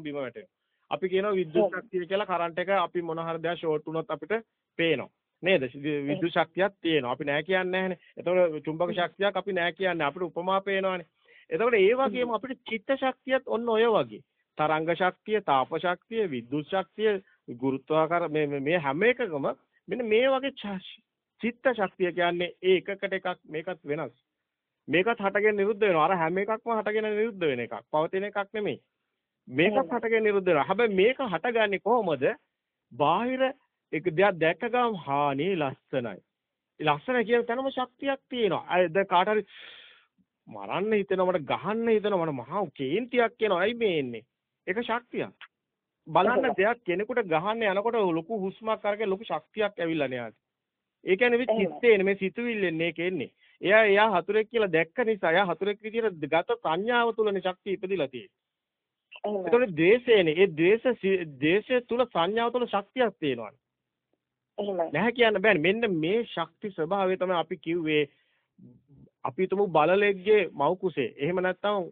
බිම වැටෙනවා. අපි කියනවා විද්‍යුත් ශක්තිය කියලා කරන්ට් එක අපි මොන හරි දෙයක් ෂෝට් වුණොත් අපිට පේනවා. නේද? විද්‍යුත් ශක්තියක් තියෙනවා. අපි නෑ කියන්නේ නැහනේ. එතකොට චුම්බක ශක්තියක් අපි නෑ කියන්නේ. අපිට උපමා පේනවානේ. එතකොට ඒ වගේම අපිට චිත්ත ශක්තියත් ඔන්න ඔය වගේ. තරංග ශක්තිය, තාප ශක්තිය, විද්‍යුත් ශක්තිය, ගුරුත්වාකාර මේ මේ හැම එකකම මෙන්න මේ වගේ චිත්ත ශක්තිය කියන්නේ ඒ එකකට එකක් මේකත් වෙනස්. මේකත් හටගෙන නිරුද්ධ වෙනවා. අර හැම එකක්ම හටගෙන නිරුද්ධ වෙන එකක්. පවතින එකක් නෙමෙයි. මේකත් හටගෙන නිරුද්ධ වෙනවා. හැබැයි මේක හටගන්නේ කොහොමද? බාහිර එක දෙයක් දැක්ක ගමන් හානේ ලස්සනයි. ලස්සන කියන තැනම ශක්තියක් තියෙනවා. අය දැන් කාට හරි මරන්න හිතෙනවා මට ගහන්න හිතෙනවා මට මහා කේන්තියක් එනවා. අයි මේ එන්නේ? ඒක ශක්තියක්. බලන්න දෙයක් කෙනෙකුට ගහන්න යනකොට ලොකු හුස්මක් අරගෙන ලොකු ශක්තියක් ඇවිල්ලා නෑ. ඒ කියන්නේ මේ චිත්තේනේ මේ සිතුවිල්ලෙන් මේක එන්නේ. එයා එයා හතුරෙක් කියලා දැක්ක නිසා එයා හතුරෙක් විදියට ගත සංඥාව තුලනේ ශක්තිය ඉපදිලා තියෙන්නේ. ඒතකොට ද්වේෂයනේ. ඒ ද්වේෂ ද්වේෂය තුල සංඥාව තුල ශක්තියක් තියෙනවා. එහෙමයි. නැහැ කියන්න බෑනේ. මෙන්න මේ ශක්ති ස්වභාවය තමයි අපි කිව්වේ අපි තුමු බලලෙක්ගේ මව් කුසේ. එහෙම නැත්නම්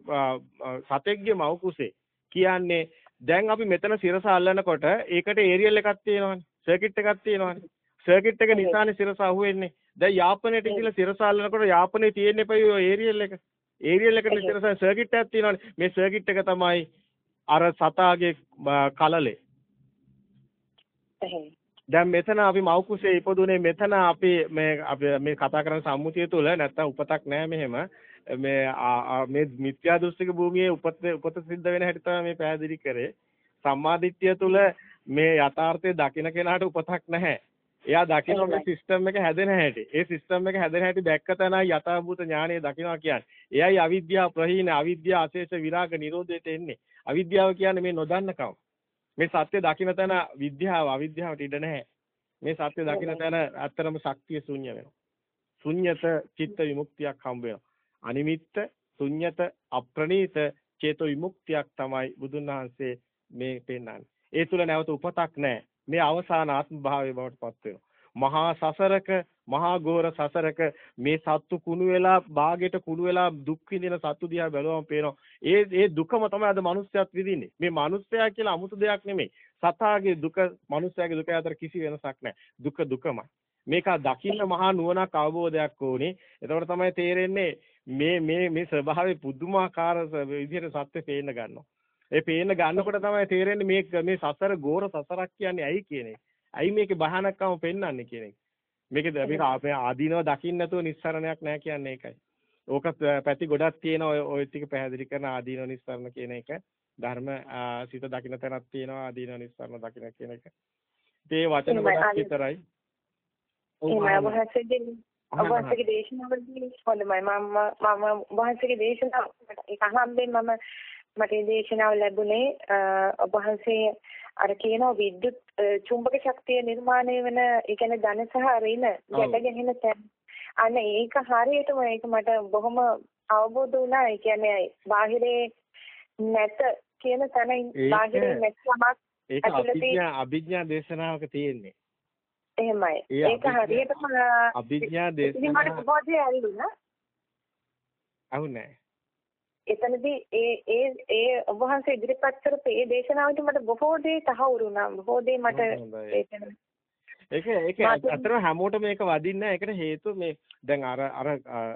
සතෙක්ගේ මව් කුසේ. කියන්නේ දැන් අපි මෙතන සිරස අල්ලනකොට ඒකට ඒරියල් එකක් තියෙනවනේ. සර්කිට් එකක් තියෙනවනේ. සර්කිට් එක නිසානේ සිරස අහුවෙන්නේ. දැන් යාපනයට ගිහලා සිරස අල්ලනකොට යාපනයේ තියෙන්නේ පයි ඒරියල් එක. ඒරියල් එකට සිරස සර්කිට් එකක් තියෙනවනේ. මේ සර්කිට් එක තමයි අර සතාගේ කලලේ. දැන් මෙතන අපි මව් කුසේ ඉපදුනේ මෙතන අපි මේ මේ කතා කරන සම්මුතිය තුළ නැත්තම් උපතක් නැහැ මෙහෙම මේ මේ මිත්‍යා දෘෂ්ටික භූමියේ උපත උපත සිද්ධ වෙන හැටි තමයි මේ පැහැදිලි කරේ සම්මාදිට්ඨිය තුළ මේ යථාර්ථය දකින කෙනාට උපතක් නැහැ එයා දකින්න මේ සිස්ටම් එක හැදෙන හැටි. ඒ සිස්ටම් එක හැදෙන හැටි දැක්ක තැනයි යථාභූත ඥානය දකින්නවා කියන්නේ. එයයි අවිද්‍යාව ප්‍රහීන, අවිද්‍යාව අශේෂ විරාග නිරෝධයට එන්නේ. අවිද්‍යාව කියන්නේ මේ නොදන්නකම. මේ සත්‍ය දකින්න තැන විද්‍යාව අවිද්‍යාවට ඉඩ නැහැ. මේ සත්‍ය දකින්න තැන ඇත්තරම ශක්තිය ශුන්‍ය වෙනවා. ශුන්්‍යත චිත්ත විමුක්තියක් හම්බ වෙනවා. අනිමිත්ත, ශුන්්‍යත, අප්‍රණීත චේතෝ විමුක්තියක් තමයි බුදුන් වහන්සේ මේ පෙන්වන්නේ. ඒ තුල නැවත උපතක් නැහැ. මේ අවසාන ආත්ම භාවයේ බවට පත් වෙනවා. මහා සසරක මහා ගෝර සසරක මේ සත්තු කුණු වෙලා බාගෙට කුණු වෙලා දුක් විඳින සත්තු දිහා බැලුවම පේනවා. ඒ ඒ දුකම තමයි අද මිනිස්සයත් විඳින්නේ. මේ මිනිස්සයා කියලා 아무ත දෙයක් නෙමෙයි. සතාගේ දුක මිනිස්සයාගේ දුක අතර කිසි වෙනසක් නැහැ. දුක දුකමයි. මේක දකින්න මහා නුවණක් අවබෝධයක් ඕනේ. එතකොට තමයි තේරෙන්නේ මේ මේ මේ ස්වභාවයේ පුදුමාකාර විදිහට සත්‍ය පේන්න ගන්නවා. ඒ පේන්න ගන්නකොට තමයි තේරෙන්නේ මේ මේ සසර ගෝර සසරක් කියන්නේ ඇයි කියන්නේ. ඇයි මේකේ බහනක්කම පෙන්වන්නේ කියන එක. මේකේ මේක අපේ ආදීනව දකින්න නැතුව නිස්සරණයක් නැහැ කියන්නේ ඒකයි. ඕක පැති ගොඩක් තියෙන ඔය ඔය ටික පැහැදිලි කරන ආදීනව නිස්සරණ කියන එක. ධර්ම සිත දකින්න තැනක් තියෙනවා ආදීනව නිස්සරණ දකින්න කියන එක. ඒ වචන ගොඩක් විතරයි. වහන්සේගේ දේශනාවලදී හොඳයි මම මම වහන්සේගේ දේශනාව ඒක අහම්බෙන් මම මට දේශනාව ලැබුණේ ඔබ වහන්සේ අර කියනවා විද්‍යුත් චුම්බක ශක්තිය නිර්මාණය වෙන ඒ කියන්නේ ධන සහ ඍණ ගැට ගැහෙන තැන්. අන්න ඒක හරියටම ඒක මට බොහොම අවබෝධ වුණා. ඒ කියන්නේ බාහිරේ නැත කියන තැන බාහිරේ නැත්මක් ඒක අභිඥා අභිඥා දේශනාවක තියෙන්නේ. එහෙමයි. ඒක හරියටම අභිඥා දේශනාව මට බොහෝදී ඇල්ලුණා අහුනේ එතනදී ඒ ඒ ඒ ඔබ වහන්සේ ඉදිරිපත් කරපු ඒ දේශනාවට මට බොහෝ දේ තහවුරු වුණා. බොහෝ දේ මට ඒක ඒක අතර හැමෝටම මේක වදින්නේ. ඒකට හේතුව මේ දැන් අර අර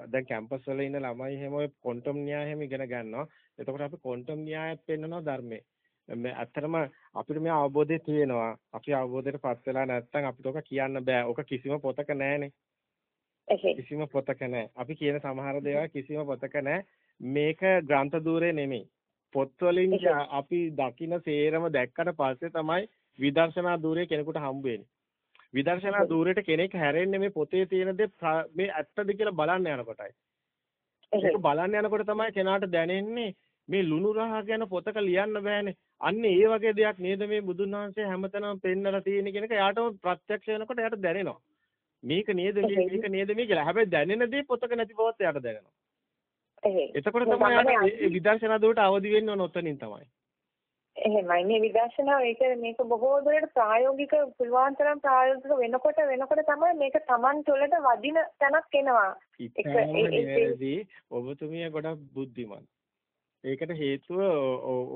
දැන් කැම්පස් වල ඉන්න ළමයි හැම ඔය ක්වොන්ටම් න්‍යාය හැම ඉගෙන ගන්නවා. එතකොට අපි ක්වොන්ටම් න්‍යායත් පෙන්නනවා ධර්මයේ. මේ ඇත්තටම අපිට මේ අවබෝධය තියෙනවා. අපි අවබෝධයටපත් වෙලා නැත්නම් අපිට ඔක කියන්න බෑ. ඔක කිසිම පොතක නැහැනේ. කිසිම පොතක නැහැ. අපි කියන සමහර දේවල් කිසිම පොතක නැහැ. මේක ග්‍රන්ථ ධූරේ නෙමෙයි. පොත්වලින් අපි දකින සේරම දැක්කට පස්සේ තමයි විදර්ශනා ධූරේ කෙනෙකුට හම්බ වෙන්නේ. විදර්ශනා ධූරේට කෙනෙක් හැරෙන්නේ මේ පොතේ තියෙන දේ මේ ඇත්තද කියලා බලන්න යනකොටයි. ඒක බලන්න යනකොට තමයි කෙනාට දැනෙන්නේ මේ ලුණු රහ ගැන පොතක ලියන්න බෑනේ. අන්න ඒ වගේ දෙයක් නේද මේ බුදුන් වහන්සේ හැමතැනම පෙන්නලා තියෙන කෙනක එයාටම ප්‍රත්‍යක්ෂ වෙනකොට එයාට දැනෙනවා. මේක නේද මේක නේද මේ කියලා. හැබැයි දැනෙන දේ පොතක නැති බවත් එයාට දැනෙනවා. එතකොට තමයි විදර්ශනා දුවට අවදි වෙන්න ඕන ඔතනින් තමයි. එහෙමයි මේ විදර්ශනාව ඒක මේක බොහෝ දුරට ප්‍රායෝගික පුළුවන් තරම් ප්‍රායෝගික වෙනකොට වෙනකොට තමයි මේක Taman තුළට වදින තැනක් එනවා. ඒක ඔබතුමිය ගොඩක් බුද්ධිමත්. ඒකට හේතුව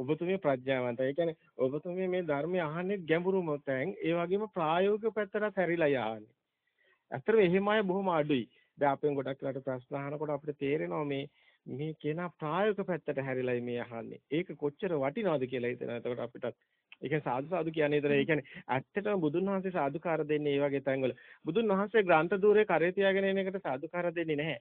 ඔබතුමිය ප්‍රඥාවන්තයි. ඒ කියන්නේ ඔබතුමිය මේ ධර්මය අහන්නේ ගැඹුරුම තැන්. ඒ වගේම ප්‍රායෝගික පැත්තට හැරිලා යහන්නේ. ඇත්තටම එහෙම අය බොහොම අඩුයි. දැන් අපෙන් ගොඩක් වෙලාට ප්‍රශ්න අහනකොට අපිට තේරෙනවා මේ මේ කෙනා ප්‍රායෝගික පැත්තට හැරිලායි මේ අහන්නේ. ඒක කොච්චර වටිනවද කියලා හිතෙනවා. එතකොට අපිටත් ඒ කියන්නේ සාදු සාදු කියන්නේ ඒතර ඒ කියන්නේ ඇත්තටම බුදුන් වහන්සේ සාදුකාර දෙන්නේ මේ වගේ තැන්වල. බුදුන් වහන්සේ ග්‍රන්ථ දූරේ කරේ තියාගෙන එන එකට සාදුකාර දෙන්නේ නැහැ.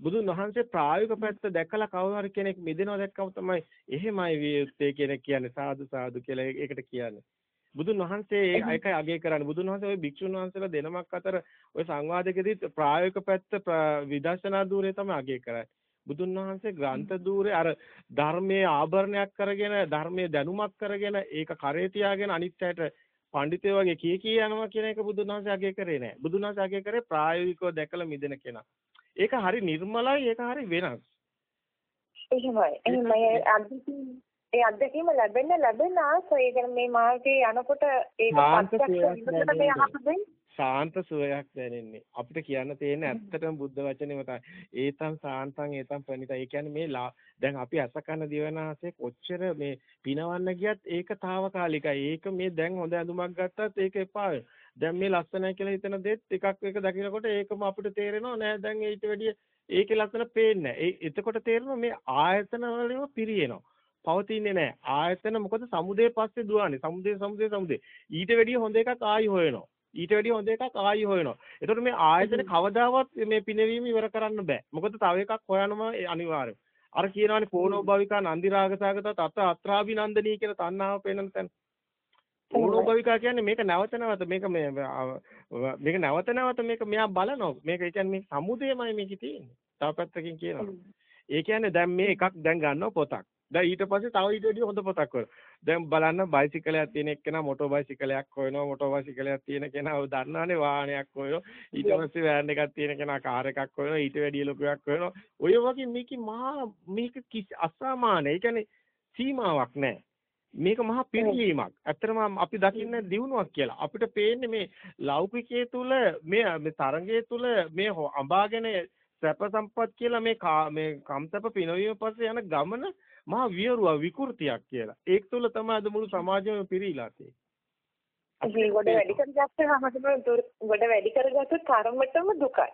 බුදුන් වහන්සේ ප්‍රායෝගික පැත්ත දැකලා කවුරු හරි කෙනෙක් මිදෙනවා දැක්කම තමයි එහෙමයි විය යුත්තේ කෙනෙක් කියන්නේ සාදු සාදු කියලා ඒකට කියන්නේ. බුදුන් වහන්සේ ඒකයි අගය කරන්නේ. බුදුන් වහන්සේ ওই භික්ෂුන් වහන්සේලා දෙනමක් අතර ওই සංවාදකෙදි ප්‍රායෝගික පැත්ත විදර්ශනා දූරේ තමයි අගය කරන්නේ. බුදුන් වහන්සේ ග්‍රන්ථ දූරේ අර ධර්මයේ ආභරණයක් කරගෙන ධර්මයේ දැනුමක් කරගෙන ඒක කරේ තියාගෙන අනිත්‍යයට පඬිතේ වගේ කී කී යනවා කියන එක බුදුන් වහන්සේ අගය කරේ නෑ. බුදුන් වහන්සේ අගය කරේ ප්‍රායෝගිකව දැකලා මිදෙන කෙනා. ඒක හරි නිර්මලයි ඒක හරි වෙනස්. එහෙමයි. එහෙමයි. ඒ අත්දැකීම ලැබෙන්න ලැබෙන ආසය කියන්නේ මේ මාර්ගයේ යනකොට ඒක පස්සක් ශාන්ත සුවයක් දැනෙන්නේ. අපිට කියන්න තියෙන්නේ ඇත්තටම බුද්ධ වචනේම තමයි. ඒතම් සාන්තං ඒතම් ප්‍රණිත. ඒ කියන්නේ මේ දැන් අපි අස කන දිවනාසේ කොච්චර මේ පිනවන්න ගියත් ඒක తాවකාලිකයි. ඒක මේ දැන් හොඳ ඇඳුමක් ගත්තත් ඒක එපා දැන් මේ ලස්සනයි කියලා හිතන දෙත් එකක් එක දකිනකොට ඒකම අපිට තේරෙනවා නෑ දැන් ඊට වැඩිය ඒකේ ලස්සන පේන්නේ නෑ. ඒ එතකොට තේරෙනවා මේ ආයතන වලින්ම පිරියෙනවා. පවතින්නේ නැහැ. ආයතන මොකද සමුදේ පස්සේ දුවන්නේ. සමුදේ සමුදේ සමුදේ. ඊට වැඩිය හොඳ එකක් ආයි හොයනවා. ඊට වැඩිය හොඳ එකක් ආයි හොයනවා. එතකොට මේ ආයතන කවදාවත් මේ පිනවීම ඉවර කරන්න බෑ. මොකද තව එකක් හොයනම අනිවාර්යයි. අර කියනවානේ පෝනෝ භවිකා නන්දි රාගසාගත තත අත්‍රාභිනන්දනී කියන තණ්හාව පේනන තැන. පෝනෝ භවිකා කියන්නේ මේක නැවත නැවත මේක මේ මේක නැවත නැවත මේක මෙයා බලනවා. මේක කියන්නේ සමුදේමයි මේකේ තියෙන්නේ. තව පැත්තකින් කියනවා. ඒ කියන්නේ දැන් මේ එකක් දැන් ගන්නවා පොතක්. දැන් ඊට පස්සේ තව ඊට වඩා හොඳ පොතක් හොයනවා. දැන් බලන්න බයිසිකලයක් තියෙන එක්කෙනා මොටෝ බයිසිකලයක් හොයනවා. මොටෝ බයිසිකලයක් තියෙන කෙනා දන්නවනේ වාහනයක් හොයනවා. ඊට පස්සේ වෑන් එකක් තියෙන කෙනා කාර් එකක් හොයනවා. ඊට වැඩිය ලොකු එකක් හොයනවා. ඔය වගේ මේක මහා මේක අසාමාන්‍ය. ඒ කියන්නේ සීමාවක් නැහැ. මේක මහා පිරිහීමක්. ඇත්තටම අපි දකින්න දියුණුවක් කියලා. අපිට පේන්නේ මේ ලෞකිකයේ තුල මේ තරංගයේ තුල මේ අඹාගෙන සැප සම්පත් කියලා මේ මේ කම්සප පිනවීම පස්සේ යන ගමන මහා වියරුව විකෘතියක් කියලා. ඒක තුළ තමයි අද මුළු සමාජයම පිරීලා තියෙන්නේ. අපි ගොඩ වැඩි කරගත්තාම තමයි ගොඩ වැඩි කරගත්තොත් තරමටම දුකයි.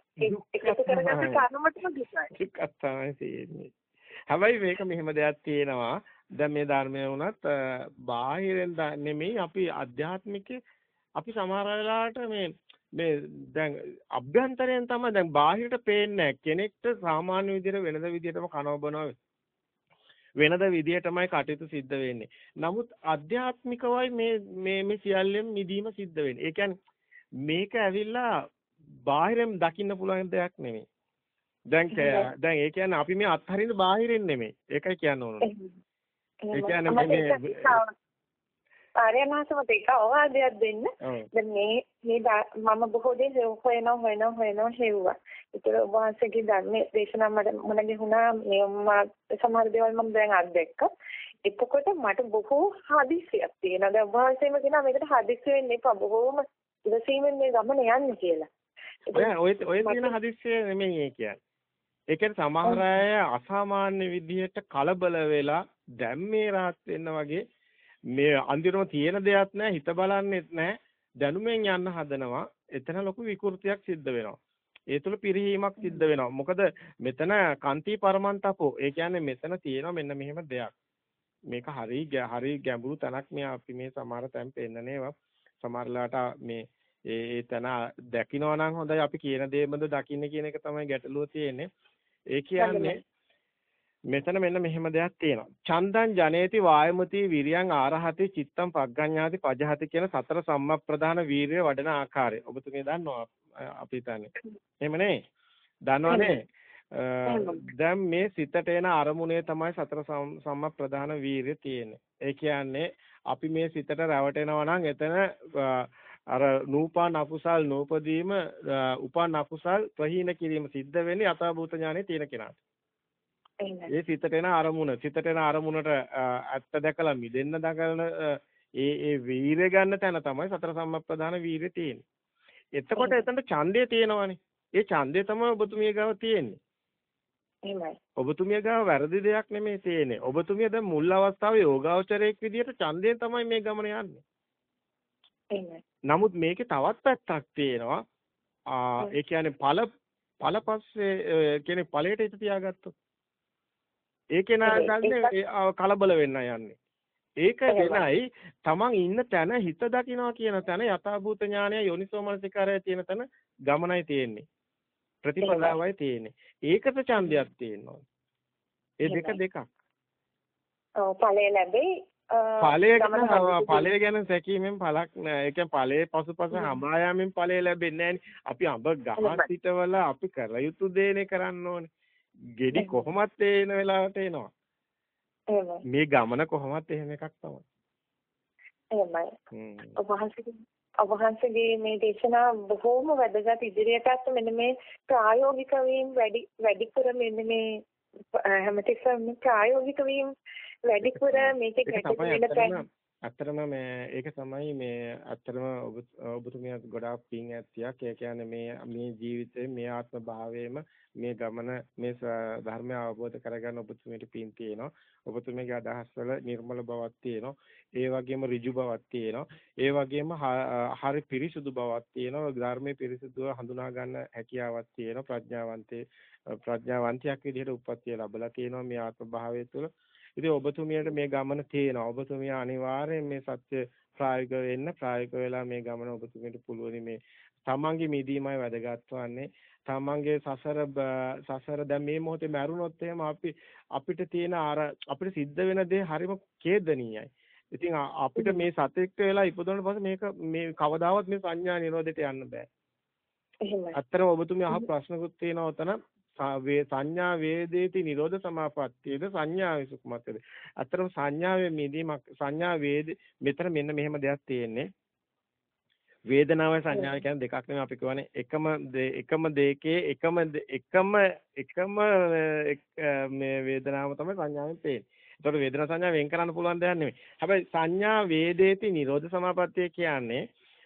එකතු කරගත්ත තරමටම දුකයි. දුකක් තමයි තියෙන්නේ. හැබැයි මේක මෙහෙම දෙයක් තියෙනවා. දැන් මේ ධර්මය වුණත් බාහිරෙන් නෙමෙයි අපි අධ්‍යාත්මිකේ අපි සමහර වෙලාවට මේ මේ දැන් අභ්‍යන්තරයෙන් තමයි දැන් බාහිරට පේන්නේ කෙනෙක්ට සාමාන්‍ය විදිහට වෙනද විදිහටම කනව බනවා වෙනද විදියටමයි කටයුතු සිද්ධ වෙන්නේ. නමුත් අධ්‍යාත්මිකවයි මේ මේ මේ සියල්ලෙන් මිදීම සිද්ධ වෙන්නේ. ඒ කියන්නේ මේක ඇවිල්ලා බාහිරෙන් දකින්න පුළුවන් දෙයක් නෙමෙයි. දැන් දැන් ඒ කියන්නේ අපි මේ අත්හරින්න බාහිරින් නෙමෙයි. ඒකයි කියන්න ඕන. ඒ කියන්නේ මේ ආර්යනාථ මට අවවාදයක් දෙන්න. දැන් මේ මේ මම බොහෝ දේ හොයනවා හොයනවා හොයනවා හෙව්වා. ඒතර ඔබ වහන්සේගේ ධර්මයේ දේශනා මට මොන ගිහුණා මේ සමහර දේවල් මම දැන් අත්දැක්කා. එතකොට මට බොහෝ හදිස්සියක් තියෙනවා. දැන් ඔබ වහන්සේම කියනවා මේකට හදිස්සි වෙන්න එපා. බොහෝම ඉවසීමෙන් මේ ගමන යන්න කියලා. ඔය ඔය තියෙන හදිස්සිය නෙමෙයි ඒ කියන්නේ. ඒ කියන්නේ සමහර අය අසාමාන්‍ය විදිහට කලබල වෙලා දැන් මේ rahat වෙන්න වගේ මේ අන්තිමටම තියෙන දෙයක් නැහැ හිත බලන්නෙත් නැහැ දැනුමෙන් යන්න හදනවා එතන ලොකු විකෘතියක් සිද්ධ වෙනවා ඒ තුළ පිරිහීමක් සිද්ධ වෙනවා. මොකද මෙතන කාන්ති පරමන්තපෝ. ඒ කියන්නේ මෙතන තියෙනවා මෙන්න මෙහෙම දෙයක්. මේක හරි හරි ගැඹුරු තැනක් මේ අපි මේ සමහර තැන් පෙන්නනේවා. සමහරලාට මේ ඒ ඒ තැන දකින්නවා නම් හොඳයි අපි කියන දේමද දකින්න කියන එක තමයි ගැටලුව තියෙන්නේ. ඒ කියන්නේ මෙතන මෙන්න මෙහෙම දෙයක් තියෙනවා. චන්දං ජනේති වායමති විරියං ආරහති චිත්තං පග්ගඤ්ඤාති පජහති කියන සතර සම්මප්‍රදාන වීරිය වඩන ආකාරය. ඔබතුමිය දන්නවා අපි හිතන්නේ. එහෙම නේ? දන්නවනේ? දැන් මේ සිතට එන අරමුණේ තමයි සතර සම්මප්‍රදාන වීරිය තියෙන්නේ. ඒ කියන්නේ අපි මේ සිතට රැවටෙනවා නම් එතන අර නූපන් අකුසල් නූපදීම උපන් අකුසල් ප්‍රහීන කිරීම සිද්ධ වෙන්නේ අතභූත ඥානෙ තියෙන කෙනාට. ඒ සිතට එන අරමුණ සිතට එන අරමුණට ඇත්ත දැකලා මිදෙන්න දඟලන ඒ ඒ වීරය ගන්න තැන තමයි සතර සම්මප්පදාන වීරය තියෙන්නේ. එතකොට එතනට ඡන්දය තියෙනවනේ. ඒ ඡන්දය තමයි ඔබතුමිය ගාව තියෙන්නේ. එහෙමයි. ඔබතුමිය ගාව වැරදි දෙයක් නෙමෙයි තියෙන්නේ. ඔබතුමිය දැන් මුල් අවස්ථාවේ යෝගාවචරයක් විදියට ඡන්දයෙන් තමයි මේ ගමන යන්නේ. එහෙමයි. නමුත් මේකේ තවත් පැත්තක් තියෙනවා. ආ ඒ කියන්නේ ඵල ඵල පස්සේ කියන්නේ ඵලයට හිත තියාගත්තොත්. ඒකේ නාගන්නේ කලබල වෙන්න යන්නේ. ඒක වෙනයි තමන් ඉන්න තැන හිත දකින්නවා කියන තැන යථාභූත ඥානය යෝනිසෝමනසිකාරය තියෙන තැන ගමනයි තියෙන්නේ. ප්‍රතිපදාවයි තියෙන්නේ. ඒකට ඡන්දයක් තියෙනවා. ඒ දෙක දෙකක්. ඔව් ඵලය ලැබෙයි. ඵලය ගැන ඵලය ගැන සැකීමෙන් පළක් නෑ. ඒ කියන්නේ ඵලයේ පසුපස හඹා යාමෙන් ඵලය ලැබෙන්නේ නෑනේ. අපි අඹ ගහක් සිටවල අපි කර යුතු දේනේ කරන්න ඕනේ. ගෙඩි කොහොමත් එන වෙලාවට එනවා. මේ ගමන කොහොමත් එහෙම එකක් තමයි. එහෙමයි. ඔබ වහන්සේගේ ඔබ වහන්සේගේ මේ දේශනා බොහෝම වැදගත් ඉදිරියටත් මෙන්න මේ ප්‍රායෝගික වීම වැඩි වැඩිපුර මෙන්න මේ හැමතිස්සෙම ප්‍රායෝගික වීම වැඩිපුර මේකේ ගැටලු වෙන ඇත්තටම මේ ඒක තමයි මේ ඇත්තටම ඔබ ඔබතුමියත් ගොඩාක් පිං ඇත්තියක්. ඒ කියන්නේ මේ මේ ජීවිතේ මේ ආත්ම භාවයේම මේ ගමන මේ ධර්මය අවබෝධ කරගන්න ඔබතුමියට පිං තියෙනවා. ඔබතුමියගේ අදහස් වල නිර්මල බවක් තියෙනවා. ඒ වගේම ඍජු බවක් තියෙනවා. ඒ වගේම හරි පිරිසුදු බවක් තියෙනවා. ධර්මයේ පිරිසුදුව හඳුනා ගන්න හැකියාවක් තියෙනවා. ප්‍රඥාවන්තේ ප්‍රඥාවන්තයක් විදිහට උප්පත්තිය ලැබලා තියෙනවා මේ ආත්ම භාවය තුළ. ඉතින් ඔබතුමියට මේ ගමන තේනවා. ඔබතුමිය අනිවාර්යෙන් මේ සත්‍ය ප්‍රායෝගික වෙන්න ප්‍රායෝගික වෙලා මේ ගමන ඔබතුමියට පුළුවන් මේ තමන්ගේ මිදීමයි වැදගත් වන්නේ. තමන්ගේ සසර සසර දැන් මේ මොහොතේ මැරුණොත් එහෙම අපි අපිට තියෙන අර අපිට සිද්ධ වෙන දේ හරිම ඛේදනීයයි. ඉතින් අපිට මේ සතෙක් වෙලා ඉපදුනට පස්සේ මේක මේ කවදාවත් මේ සංඥා නිරෝධයට යන්න බෑ. එහෙමයි. අත්‍තරම ඔබතුමිය අහ ප්‍රශ්නකුත් තියෙනවා උතන සංඥා වේදේති නිරෝධ සමාපත්තියද සංඥා විසුකුමතද අතරම සංඥාවේ මිදීමක් සංඥා වේද මෙතන මෙන්න මෙහෙම දෙයක් තියෙන්නේ වේදනාවයි සංඥාවයි කියන්නේ දෙකක් නෙමෙයි අපි කියවනේ එකම එකම දෙකේ එකම එකම එකම මේ වේදනාව තමයි සංඥාවෙන් පේන්නේ. ඒතකොට වේදනා සංඥා වෙන් කරන්න පුළුවන් දෙයක් නෙමෙයි. හැබැයි සංඥා වේදේති නිරෝධ සමාපත්තිය කියන්නේ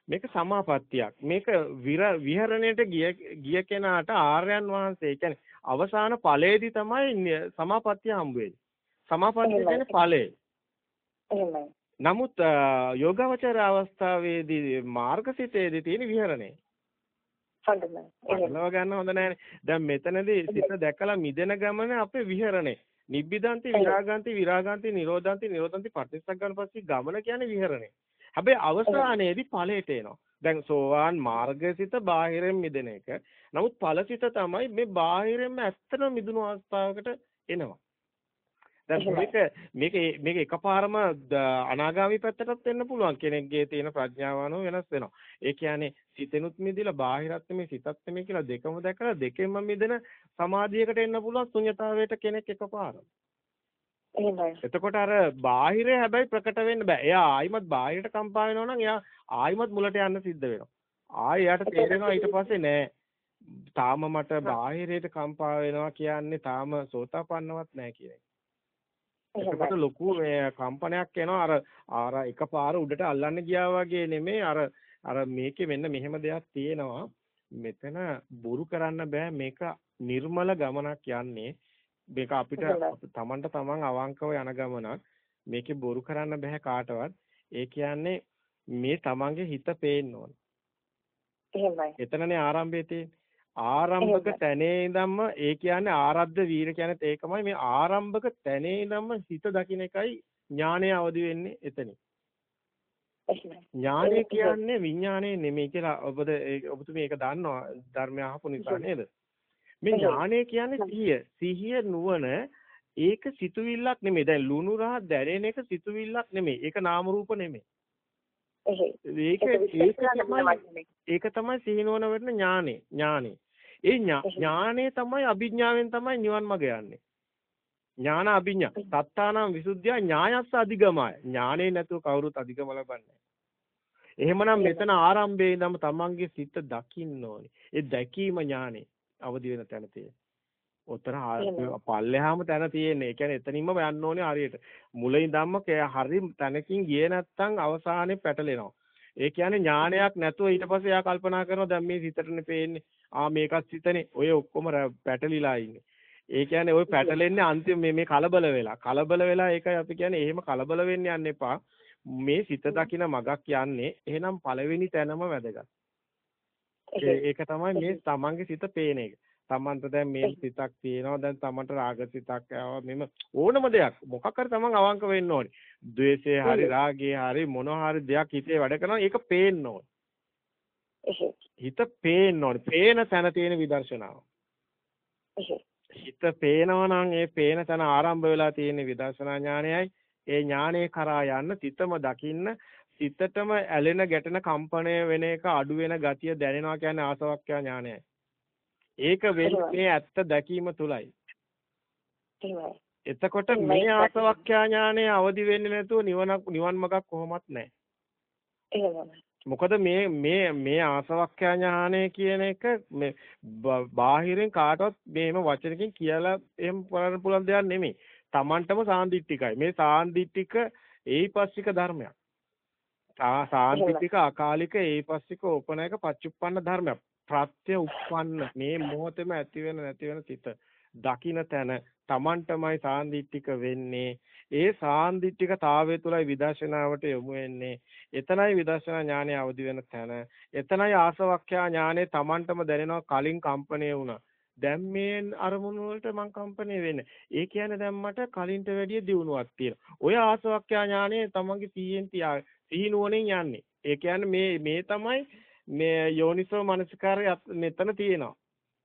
මේක සමාපත්තියක්. මේක විහරණයට ගිය ගිය කෙනාට ආර්යයන් වහන්සේ කියන්නේ අවසාන ඵලයේදී තමයි සමාපත්තිය හම්බ වෙන්නේ. සමාපත්තිය කියන්නේ ඵලය. එහෙමයි. නමුත් යෝගාවචර අවස්ථාවේදී මාර්ගසිතේදී තියෙන විහරණය. හොඳයි. එහෙම ගන්න හොඳ නැහැ. දැන් මෙතනදී සිත දැකලා මිදෙන ගමන අපේ විහරණය. නිබ්බිදන්ති විරාගන්ති විරාගන්ති නිරෝධන්ති නිරෝධන්ති පටිච්චසමුප්පාදන පස්සේ ගමන කියන්නේ විහරණය. හැබැයි අවසානයේදී ඵලයට එනවා. දැන් සෝවාන් මාර්ගසිත බාහිරෙන් මිදෙන එක. නමුත් ඵලසිත තමයි මේ බාහිරෙන්ම ඇත්තම මිදුණු අවස්ථාවකට එනවා. දැන් මේක මේක මේක එකපාරම අනාගාමී පැත්තටත් එන්න පුළුවන් කෙනෙක්ගේ තියෙන ප්‍රඥාව අනුව වෙනස් වෙනවා. ඒ කියන්නේ සිතෙනුත් මිදිලා බාහිරත් මේ සිතත් මේ කියලා දෙකම දැකලා දෙකෙන්ම මිදෙන සමාධියකට එන්න පුළුවන් ශුන්‍යතාවයට කෙනෙක් එකපාරම. එහෙමයි. එතකොට අර බාහිරේ හැබැයි ප්‍රකට වෙන්න බෑ. එයා ආයිමත් බාහිරට කම්පා වෙනවා නම් එයා ආයිමත් මුලට යන්න සිද්ධ වෙනවා. ආයි එයාට තේරෙනවා ඊට පස්සේ නෑ. තාම මට බාහිරයට කම්පා වෙනවා කියන්නේ තාම සෝතාපන්නවත් නෑ කියන එක. එතකොට ලොකු මේ කම්පනයක් එනවා අර අර එකපාර උඩට අල්ලන්න ගියා වගේ නෙමෙයි අර අර මේකේ මෙන්න මෙහෙම දෙයක් තියෙනවා. මෙතන බොරු කරන්න බෑ මේක නිර්මල ගමනක් යන්නේ මේක අපිට තමන්ට තමන් අවංකව යන ගමනක්. මේකේ බොරු කරන්න බෑ කාටවත්. ඒ කියන්නේ මේ තමන්ගේ හිත පේන්න ඕන. එහෙමයි. එතනනේ ආරම්භයේ තියෙන්නේ. ආරම්භක තැනේ ඉඳන්ම ඒ කියන්නේ ආරද්ධ වීර කියනත් ඒකමයි මේ ආරම්භක තැනේ ඉඳන්ම හිත දකින්න එකයි ඥානය අවදි වෙන්නේ එතනින්. ඥානය කියන්නේ විඥානය නෙමෙයි කියලා ඔබද ඔබතුමී ඒක දන්නවා ධර්මය අහපු නිසා නේද? මේ ඥානය කියන්නේ සිහිය. සිහිය නුවණ ඒක සිතුවිල්ලක් නෙමෙයි. දැන් ලුණු රහ දැනෙන එක සිතුවිල්ලක් නෙමෙයි. ඒක නාම රූප නෙමෙයි. ඒක ඒක තමයි ඒක තමයි සිහිනවන වෙන ඥානෙ ඥානෙ. ඒ ඥානෙ තමයි අභිඥාවෙන් තමයි නිවන් මඟ යන්නේ. ඥාන අභිඥා. සත්තානම් විසුද්ධිය ඥායස්ස අධිගමය. ඥානෙ නැතුව කවුරුත් අධිගම ලබන්නේ එහෙමනම් මෙතන ආරම්භයේ ඉඳන්ම තමන්ගේ සිත දකින්න ඕනේ. ඒ දැකීම ඥානෙ. අවදි වෙන තැන තියෙන්නේ. උතර පල්ලෙහාම තැන තියෙන්නේ. ඒ කියන්නේ එතනින්ම යන්න ඕනේ හරියට. මුලින් ධම්ම හරි තැනකින් ගියේ නැත්තම් අවසානයේ පැටලෙනවා. ඒ කියන්නේ ඥානයක් නැතුව ඊට පස්සේ එයා කල්පනා කරනවා දැන් මේ සිතටනේ පේන්නේ. ආ මේකත් සිතනේ. ඔය ඔක්කොම පැටලිලා ඉන්නේ. ඒ කියන්නේ ওই පැටලෙන්නේ අන්තිම මේ මේ කලබල වෙලා. කලබල වෙලා ඒකයි අපි කියන්නේ එහෙම කලබල වෙන්න යන්න එපා. මේ සිත දකින මගක් යන්නේ එහෙනම් පළවෙනි තැනම වැදගත්. ඒක තමයි මේ තමන්ගේ සිත පේන එක. තමන්ට දැන් මේ සිතක් තියෙනවා දැන් තමන්ට රාග සිතක් ආවා මෙම ඕනම දෙයක් මොකක් හරි තමන් අවංක වෙන්න ඕනේ. ද්වේෂය හරි රාගය හරි මොනවා හරි දෙයක් හිතේ වැඩ කරනවා ඒක පේන්න ඕනේ. හිත පේන්න ඕනේ. පේන තැන තියෙන විදර්ශනාව. හිත පේනවා නම් ඒ පේන තැන ආරම්භ වෙලා තියෙන විදර්ශනා ඥානයයි ඒ ඥානයේ කරා යන්න සිතම දකින්න සිතටම ඇලෙන ගැටෙන කම්පණය වෙන එක අඩු වෙන ගතිය දැනෙනවා කියන්නේ ආසවක්ඛ්‍යා ඥානයයි. ඒක වෙන්නේ ඇත්ත දැකීම තුලයි. එතකොට මේ ආසවක්ඛ්‍යා ඥානය අවදි වෙන්නේ නැතුව නිවන නිවන් මාර්ගක් කොහොමත් නැහැ. මොකද මේ මේ මේ ආසවක්ඛ්‍යා ඥානය කියන එක මේ බාහිරින් කාටවත් මේම වචනකින් කියලා එහෙම කරන්න පුළුවන් දෙයක් නෙමෙයි. Tamanටම සාන්දිටිකයි. මේ සාන්දිටික ඒයිපස්සික ධර්මයක්. සාන්දිටික අකාලික ඒයිපස්සික ඕපනයක පච්චුප්පන්න ධර්මයක්. ප්‍රත්‍ය උප්පන්න මේ මොහොතේම ඇති වෙන නැති වෙන සිත දකින්න තැන Tamanටමයි සාන්දිටික වෙන්නේ. ඒ සාන්දිටිකතාවය තුළයි විදර්ශනාවට යොමු වෙන්නේ. එතනයි විදර්ශනා ඥානය අවදි වෙන තැන. එතනයි ආසවක්ඛ්‍යා ඥානය Tamanටම දැනෙනවා කලින් කම්පණය වුණා. දැන් මේ අරමුණු වලට මං කම්පණය වෙන්නේ. ඒ කියන්නේ දැන් මට කලින්ට වැඩිය දියුණුවක් තියෙනවා. ඔය ආසවක්ඛ්‍යා ඥානය තමන්ගේ සීයෙන් තියා සීනුවණෙන් යන්නේ. ඒ කියන්නේ මේ මේ තමයි මේ යෝනිසෝ මනසිකාරය මෙතන තියෙනවා.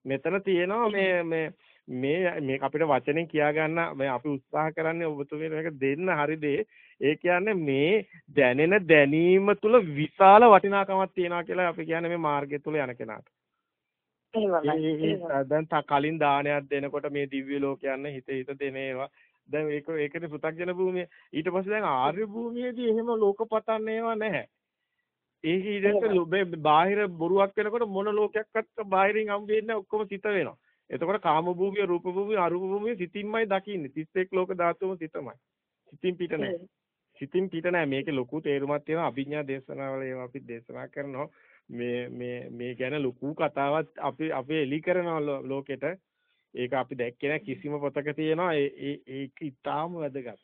මෙතන තියෙනවා මේ මේ මේ මේක අපිට වචනෙන් කියා ගන්න මේ අපි උත්සාහ කරන්නේ ඔබතුමීට මේක දෙන්න හරි දේ. ඒ කියන්නේ මේ දැනෙන දැනීම තුල විශාල වටිනාකමක් තියෙනවා කියලා අපි කියන්නේ මේ මාර්ගය තුල යන කෙනාට. දැන් කලින් දානයක් දෙනකොට මේ දිව්‍ය ලෝකයන් හිත හිත දෙන ඒවා දැන් ඒක ඒකනේ පෘථග්ජන භූමිය. ඊට පස්සේ දැන් ආර්ය භූමියේදී එහෙම ලෝකපතන්න ඒවා නැහැ. ඒක ඊට බාහිර බොරුවක් වෙනකොට මොන ලෝකයක්වත් බාහිරින් හම් වෙන්නේ ඔක්කොම සිත වෙනවා. එතකොට කාම භූමිය රූප භූමිය අරූප භූමිය සිතින්මයි දකින්නේ. 31 ලෝක ධාතුවම සිතමයි. සිතින් පිට නැහැ. සිතින් පිට නැහැ. මේකේ ලොකු තේරුමක් තියෙනවා. අභිඥා දේශනාවල ඒවා අපි දේශනා කරනවා. මේ මේ මේ ගැන ලොකු කතාවක් අපි අපි එලි කරනවා ලෝකෙට. ඒක අපි දැක්කේ නැහැ කිසිම පොතක තියෙනවා. ඒ ඒක ඉතාම වැදගත්.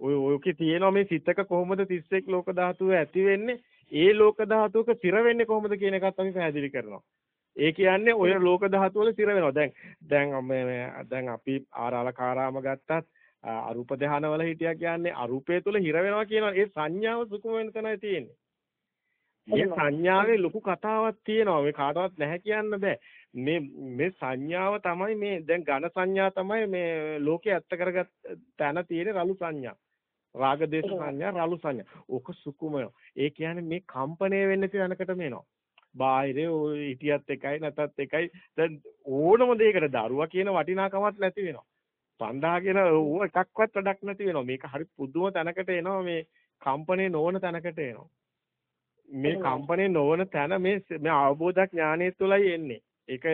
ඔය ඔයකේ තියෙනවා මේ සිතක කොහොමද 31 ලෝක ධාතුව ඇති වෙන්නේ? ඒ ලෝක ධාතුවක ස්ථිර වෙන්නේ කොහොමද කියන එකත් අපි පැහැදිලි කරනවා. ඒ කියන්නේ ඔය ලෝක ධාතු වල ස්ථිර වෙනවා. දැන් දැන් මේ දැන් අපි ආරාලකාරාම ගත්තත් අරූප ධානවල හිටියා කියන්නේ අරූපය තුල හිර වෙනවා කියනවා. ඒ සංඥාව සුකුම වෙන තැනයි තියෙන්නේ. මේ සංඥාවේ ලොකු කතාවක් තියෙනවා. මේ කාටවත් නැහැ කියන්න බෑ. මේ මේ සංඥාව තමයි මේ දැන් ඝන සංඥා තමයි මේ ලෝකේ ඇත්ත කරගත් තැන තියෙන රළු සංඥා. රාග දේශ සංඥා රළු සංඥා. ඕක සුකුමය. ඒ කියන්නේ මේ කම්පණය වෙන්න තියෙනකටම එනවා. බාහිරේ හිටියත් එකයි නැතත් එකයි දැන් ඕනම දෙයකට දරුවා කියන වටිනාකමක් නැති වෙනවා. පන්දා කියන ඕව එකක්වත් වැඩක් නැති වෙනවා. මේක හරි පුදුම තැනකට එනවා මේ කම්පණය නොවන තැනකට එනවා. මේ කම්පණය නොවන තැන මේ මේ අවබෝධ ඥානය තුළයි එන්නේ. ඒක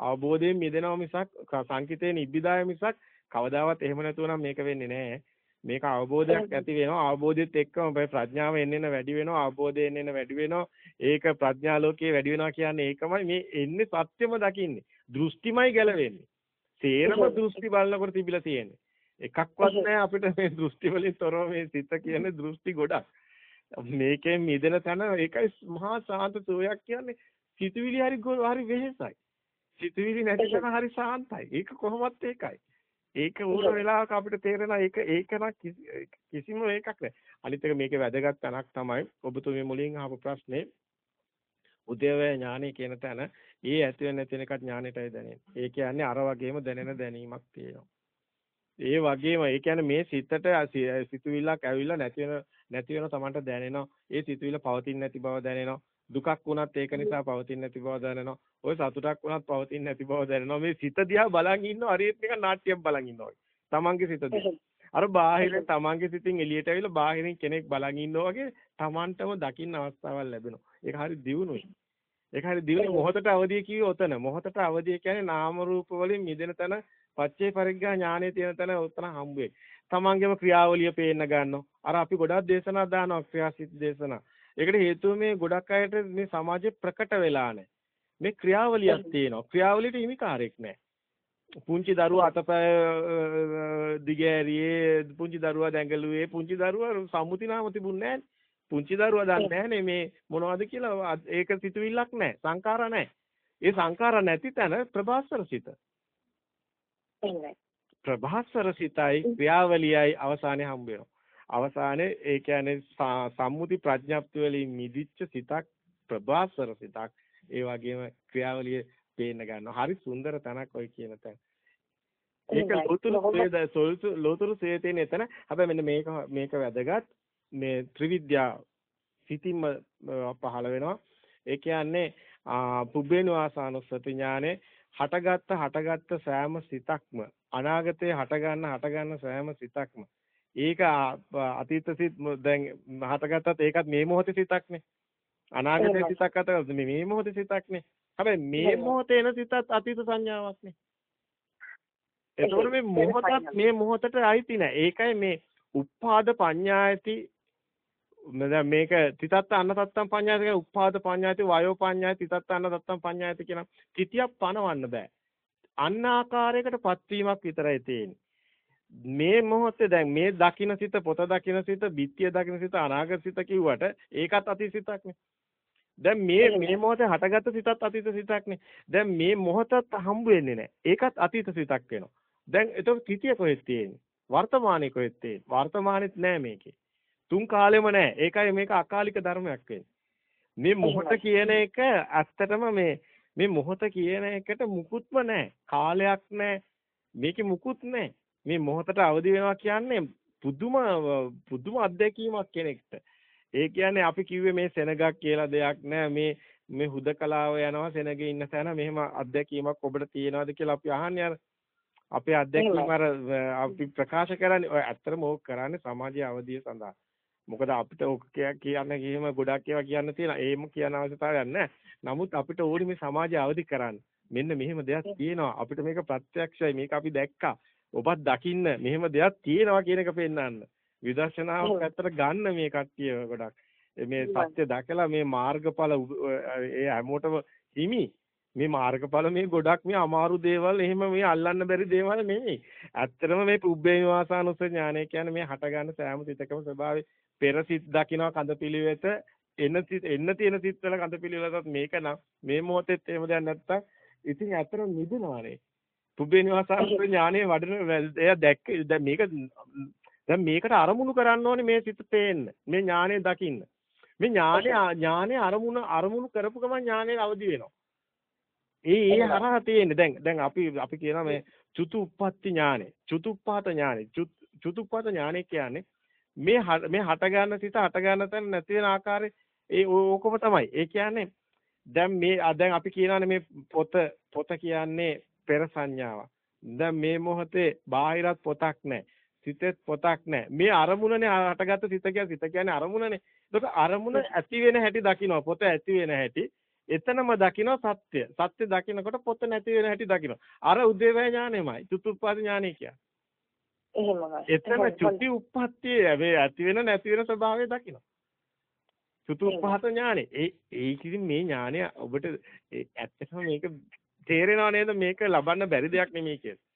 අවබෝධයෙන් මිදෙනව මිසක් සංකිතේ නිබ්බිදාය මිසක් කවදාවත් එහෙම නැතුව නම් මේක වෙන්නේ නැහැ. මේක අවබෝධයක් ඇති වෙනවා. අවබෝධයත් එක්කම ප්‍රඥාව එන්න වැඩි වෙනවා. අවබෝධය එන්න වැඩි වෙනවා. ඒක ප්‍රඥා ලෝකයේ වැඩි වෙනවා කියන්නේ ඒකමයි. මේ එන්නේ සත්‍යම දකින්නේ. දෘෂ්ටිමයි ගැලවෙන්නේ. තේරම දෘෂ්ටි බලනකොට තිබිලා තියෙන්නේ. එකක්වත් නැහැ අපිට මේ දෘෂ්ටි වලින් තොරව මේ සිත කියන්නේ දෘෂ්ටි ගොඩක්. මේකෙන් මිදෙන තැන ඒකයි මහා සාන්ත සෝයක් කියන්නේ. සිතුවිලි හරි හරි වෙහෙසයි. සිතුවිලි නැති තැන හරි සාන්තයි. ඒක කොහොමත් ඒකයි. ඒක ඕන වෙලාවක අපිට තේරෙනවා ඒක ඒක කිසිම එකක් නෑ. අනිත් එක මේකේ වැදගත් තැනක් තමයි ඔබතුමී මුලින් අහපු ප්‍රශ්නේ උදේවැය ඥානෙ කියන තැන ඒ ඇති වෙන නැති එකත් ඥානෙටයි දැනෙන්නේ. ඒ කියන්නේ අර වගේම දැනෙන දැනීමක් තියෙනවා. ඒ වගේම ඒ කියන්නේ මේ සිතට සිතුවිල්ලක් ඇවිල්ලා නැති වෙන නැති වෙන තමන්ට දැනෙනවා. ඒ සිතුවිල්ල පවතින්නේ නැති බව දැනෙනවා. දුකක් වුණත් ඒක නිසා පවතින්නේ නැති බව දැනෙනවා. ওই සතුටක් වුණත් පවතින්නේ නැති බව දැනෙනවා. මේ සිත දිහා බලන් ඉන්නවා හරියට නිකන් නාට්‍යයක් බලන් ඉන්නවා. තමන්ගේ සිත දිහා. අර බාහිරින් තමන්ගේ සිතින් එළියට ඇවිල්ලා බාහිරින් කෙනෙක් බලන් ඉන්නවා වගේ තමන්ටම දකින්න අවස්ථාවක් ලැබෙනවා. ඒක හරි දියුණුයි. ඒක හරි දියුණු මොහොතට අවදිය කිව්වේ ඔතන. මොහොතට අවදිය කියන්නේ නාම රූප වලින් මිදෙන තැන පච්චේ පරිග්ගා ඥානයේ තියෙන තැන උතන හම්බ වෙයි. තමන්ගේම ක්‍රියාවලිය පේන්න ගන්නවා. අර අපි ගොඩක් දේශනා දානවා ක්‍රියාසිත දේශනා. ඒකට හේතුව මේ ගොඩක් අයට මේ සමාජයේ ප්‍රකට වෙලා නැහැ. මේ ක්‍රියාවලියක් තියෙනවා. ක්‍රියාවලියට හිමිකාරයක් නැහැ. පුංචි දරුවා අතපය දිගෑරියේ පුංචි දරුවා දැඟලුවේ පුංචි දරුවා සම්මුති නාම තිබුණේ නැහැ. පුංචි දරුවා දන්නේ නැහනේ මේ මොනවද කියලා ඒක සිතුවිල්ලක් නැහැ. සංකාර නැහැ. ඒ සංකාර නැති තැන ප්‍රභාස්වර සිත. ප්‍රභාස්වර සිතයි ක්‍රියාවලියයි අවසානයේ හම්බ වෙනවා. අවසානයේ ඒ කියන්නේ සම්මුති ප්‍රඥප්ති වලින් මිදිච්ච සිතක් ප්‍රභාස්වර සිතක්. ඒ වගේම ක්‍රියාවලිය පේන්න ගන්නවා. හරි සුන්දර තැනක් ඔය කියන තැන. ඒක ලෝතුරු ලෝතුරු සේ තියෙන එතන. හැබැයි මෙන්න මේක මේක වැදගත්. මේ ත්‍රිවිද්‍යා සිතින්ම පහළ වෙනවා. ඒ කියන්නේ පුබ්බේනුවාසානුස්සති ඥානේ හටගත්ත හටගත්ත සෑම සිතක්ම අනාගතේ හටගන්න හටගන්න සෑම සිතක්ම ඒක අතීත සිත් දැන් හටගත්තත් ඒකත් මේ මොහොතේ සිතක්නේ. අනාගතේ සිතක් අතර මේ මොහොතේ සිතක්නේ. හැබැයි මේ මොහොතේ එන සිතත් අතීත සංඥාවක්නේ. එතකොට මේ මොහොතත් මේ මොහොතට අයිති නෑ. ඒකයි මේ උපාද පඤ්ඤායති. දැන් මේක තිතත්ත අන්නතත්තම් පඤ්ඤායති කියන උපාද පඤ්ඤායති වයෝ පඤ්ඤායති තිතත්ත අන්නතත්තම් පඤ්ඤායති කියන තිතියක් පනවන්න බෑ. අන්න ආකාරයකට පත්වීමක් විතරයි තියෙන්නේ මේ මොහොතේ දැන් මේ දකින්න සිත පොත දකින්න සිත බිත්තිය දකින්න සිත අනාගත සිත කිව්වට ඒකත් අතීතසිතක්නේ දැන් මේ මේ මොහොතේ හටගත්ත සිතත් අතීත සිතක්නේ දැන් මේ මොහොතත් හම්බ වෙන්නේ නැහැ ඒකත් අතීත සිතක් වෙනවා දැන් එතකොට තිතිය කොහෙද තියෙන්නේ වර්තමානයේ කොහෙද තියෙන්නේ වර්තමානෙත් නැහැ මේකේ තුන් කාලෙම නැහැ. ඒකයි මේක අකාලික ධර්මයක් වෙන්නේ. මේ මොහොත කියන එක ඇත්තටම මේ මේ මොහොත කියන එකට මුකුත්ම නැහැ. කාලයක් නැහැ. මේකේ මුකුත් නැහැ. මේ මොහොතට අවදි වෙනවා කියන්නේ පුදුම පුදුම අත්දැකීමක් කෙනෙක්ට. ඒ කියන්නේ අපි කිව්වේ මේ සෙනගක් කියලා දෙයක් නැහැ. මේ මේ හුදකලාව යනවා සෙනගේ ඉන්න තැන මෙහෙම අත්දැකීමක් ඔබට තියෙනවද කියලා අපි අහන්නේ අර අපේ අත්දැකීම අර අපි ප්‍රකාශ කරන්නේ ඔය ඇත්තටම ඕක කරන්නේ සමාජයේ අවධිය සඳහා. මොකද අපිට ඕක කියන්න ගිහිම ගොඩක් ඒවා කියන්න තියෙනවා. ඒම කියන අවශ්‍යතාවයක් නැහැ. නමුත් අපිට ඕනි මේ සමාජය අවදි කරන්න. මෙන්න මෙහෙම දෙයක් තියෙනවා. අපිට මේක ප්‍රත්‍යක්ෂයි. මේක අපි දැක්කා. ඔබත් දකින්න මෙහෙම දෙයක් තියෙනවා කියන එක පෙන්වන්න. විදර්ශනාවක් ඇත්තට ගන්න මේ කට්ටිය ගොඩක්. මේ සත්‍ය දැකලා මේ මාර්ගඵල ඒ හැමෝටම හිමි. මේ මාර්ගඵල මේ ගොඩක් මේ අමාරු දේවල් එහෙම මේ අල්ලන්න බැරි දේවල් නෙමෙයි. ඇත්තටම මේ පුබ්බේ නිවාසානුස ඥානය කියන්නේ මේ හටගන්න සෑම සිතකම ස්වභාවය පෙර සිත් දකිනවා කඳ පිළිවෙත එන්න තියෙන සිත් වල කඳ පිළිවෙලටත් මේක නම් මේ මොහොතෙත් එහෙම දෙයක් නැත්තම් ඉතින් ඇත්තට නිදිනවානේ පුබ්බේ නිවාසාන්තර ඥානෙ වඩන එයා දැක්ක දැන් මේක දැන් මේකට අරමුණු කරන්න ඕනේ මේ සිත පේන්න. මේ ඥානෙ දකින්න. මේ ඥානෙ ඥානෙ අරමුණ අරමුණු කරපු ගමන් ඥානෙ අවදි වෙනවා. ඒ ඒ හරහා තියෙන්නේ. දැන් දැන් අපි අපි කියනවා මේ චුතු උප්පත්ති ඥානෙ චුතුප්පාත ඥානෙ චුතුප්පාත ඥානෙ කියන්නේ මේ මේ හට ගන්න සිත හට ගන්න තැන නැති වෙන ආකාරය. ඒ ඕකම තමයි. ඒ කියන්නේ දැන් මේ දැන් අපි කියනවානේ මේ පොත පොත කියන්නේ පෙර සංඥාවක්. දැන් මේ මොහොතේ බාහිරත් පොතක් නැහැ. සිතෙත් පොතක් නැහැ. මේ අරමුණනේ හටගත්ත සිත කියන්නේ සිත කියන්නේ අරමුණනේ. ඒක අරමුණ ඇති වෙන හැටි දකින්න පොත ඇති වෙන හැටි එතනම දකින්න සත්‍ය. සත්‍ය දකින්නකොට පොත නැති වෙන හැටි දකින්න. අර උදේවැය ඥානෙමයි. චතුප්පාද ඥානෙ කියන්නේ. එහෙමයි. එතන චුති උප්පත්තිය මේ ඇති වෙන නැති වෙන ස්වභාවය දකින්න. චුතු උප්පහත ඥානෙ. ඒ ඒ කිසිම මේ ඥානය ඔබට ඇත්තටම මේක තේරෙනව නේද මේක ලබන්න බැරි දෙයක් නෙමෙයි කියලා.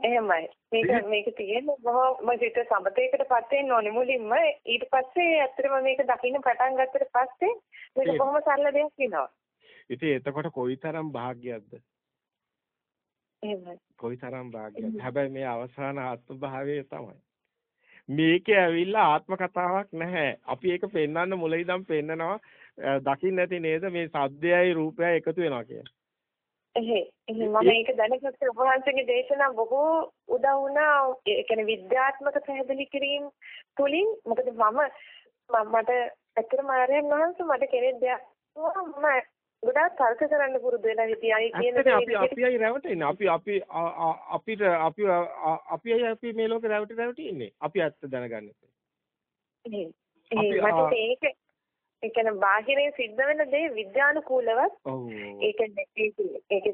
එහෙමයි. මේක මේක තියෙන්නේ බොහොම මසිත සමතේකටපත් වෙන්න ඕනේ මුලින්ම ඊට පස්සේ ඇත්තටම මේක දකින්න පටන් ගත්තට පස්සේ මේක බොහොම සරල දෙයක් වෙනවා. ඉතින් එතකොට කොයිතරම් වාග්යක්ද? එහෙමයි. කොයිතරම් භාග්‍යද. හැබැයි මේ අවසාන ආත්ම භාවය තමයි. මේකේ ඇවිල්ලා ආත්ම කතාවක් නැහැ. අපි ඒක පෙන්වන්න මුල ඉඳන් පෙන්නනවා දකින්න නැති නේද මේ සද්දයයි රූපයයි එකතු වෙනවා කියන්නේ. එහේ මම ඒක දැනගත්ත ඔබ වහන්සේගේ දේශනා බොහෝ උදව් වුණා ඒ කියන්නේ විද්‍යාත්මක පැහැදිලි කිරීම තුලින් මොකද මම මට ඇත්තටම ආර්යයන් වහන්සේ මට කෙනෙක් දෙයක් මම ගොඩාක් තර්ක කරන්න පුරුදු වෙලා හිටියා. ඒ කියන අපි අපි අය රැවටෙන්නේ. අපි අපි අපිට අපි අපි අය අපි මේ ලෝකේ රැවටි රැවටි ඉන්නේ. අපි ඇත්ත දැනගන්න. ඒ මට ඒක ඒ කියන්නේ බාහිරින් සිද්ධ වෙන දේ විද්‍යානුකූලවත් ඒක ඒක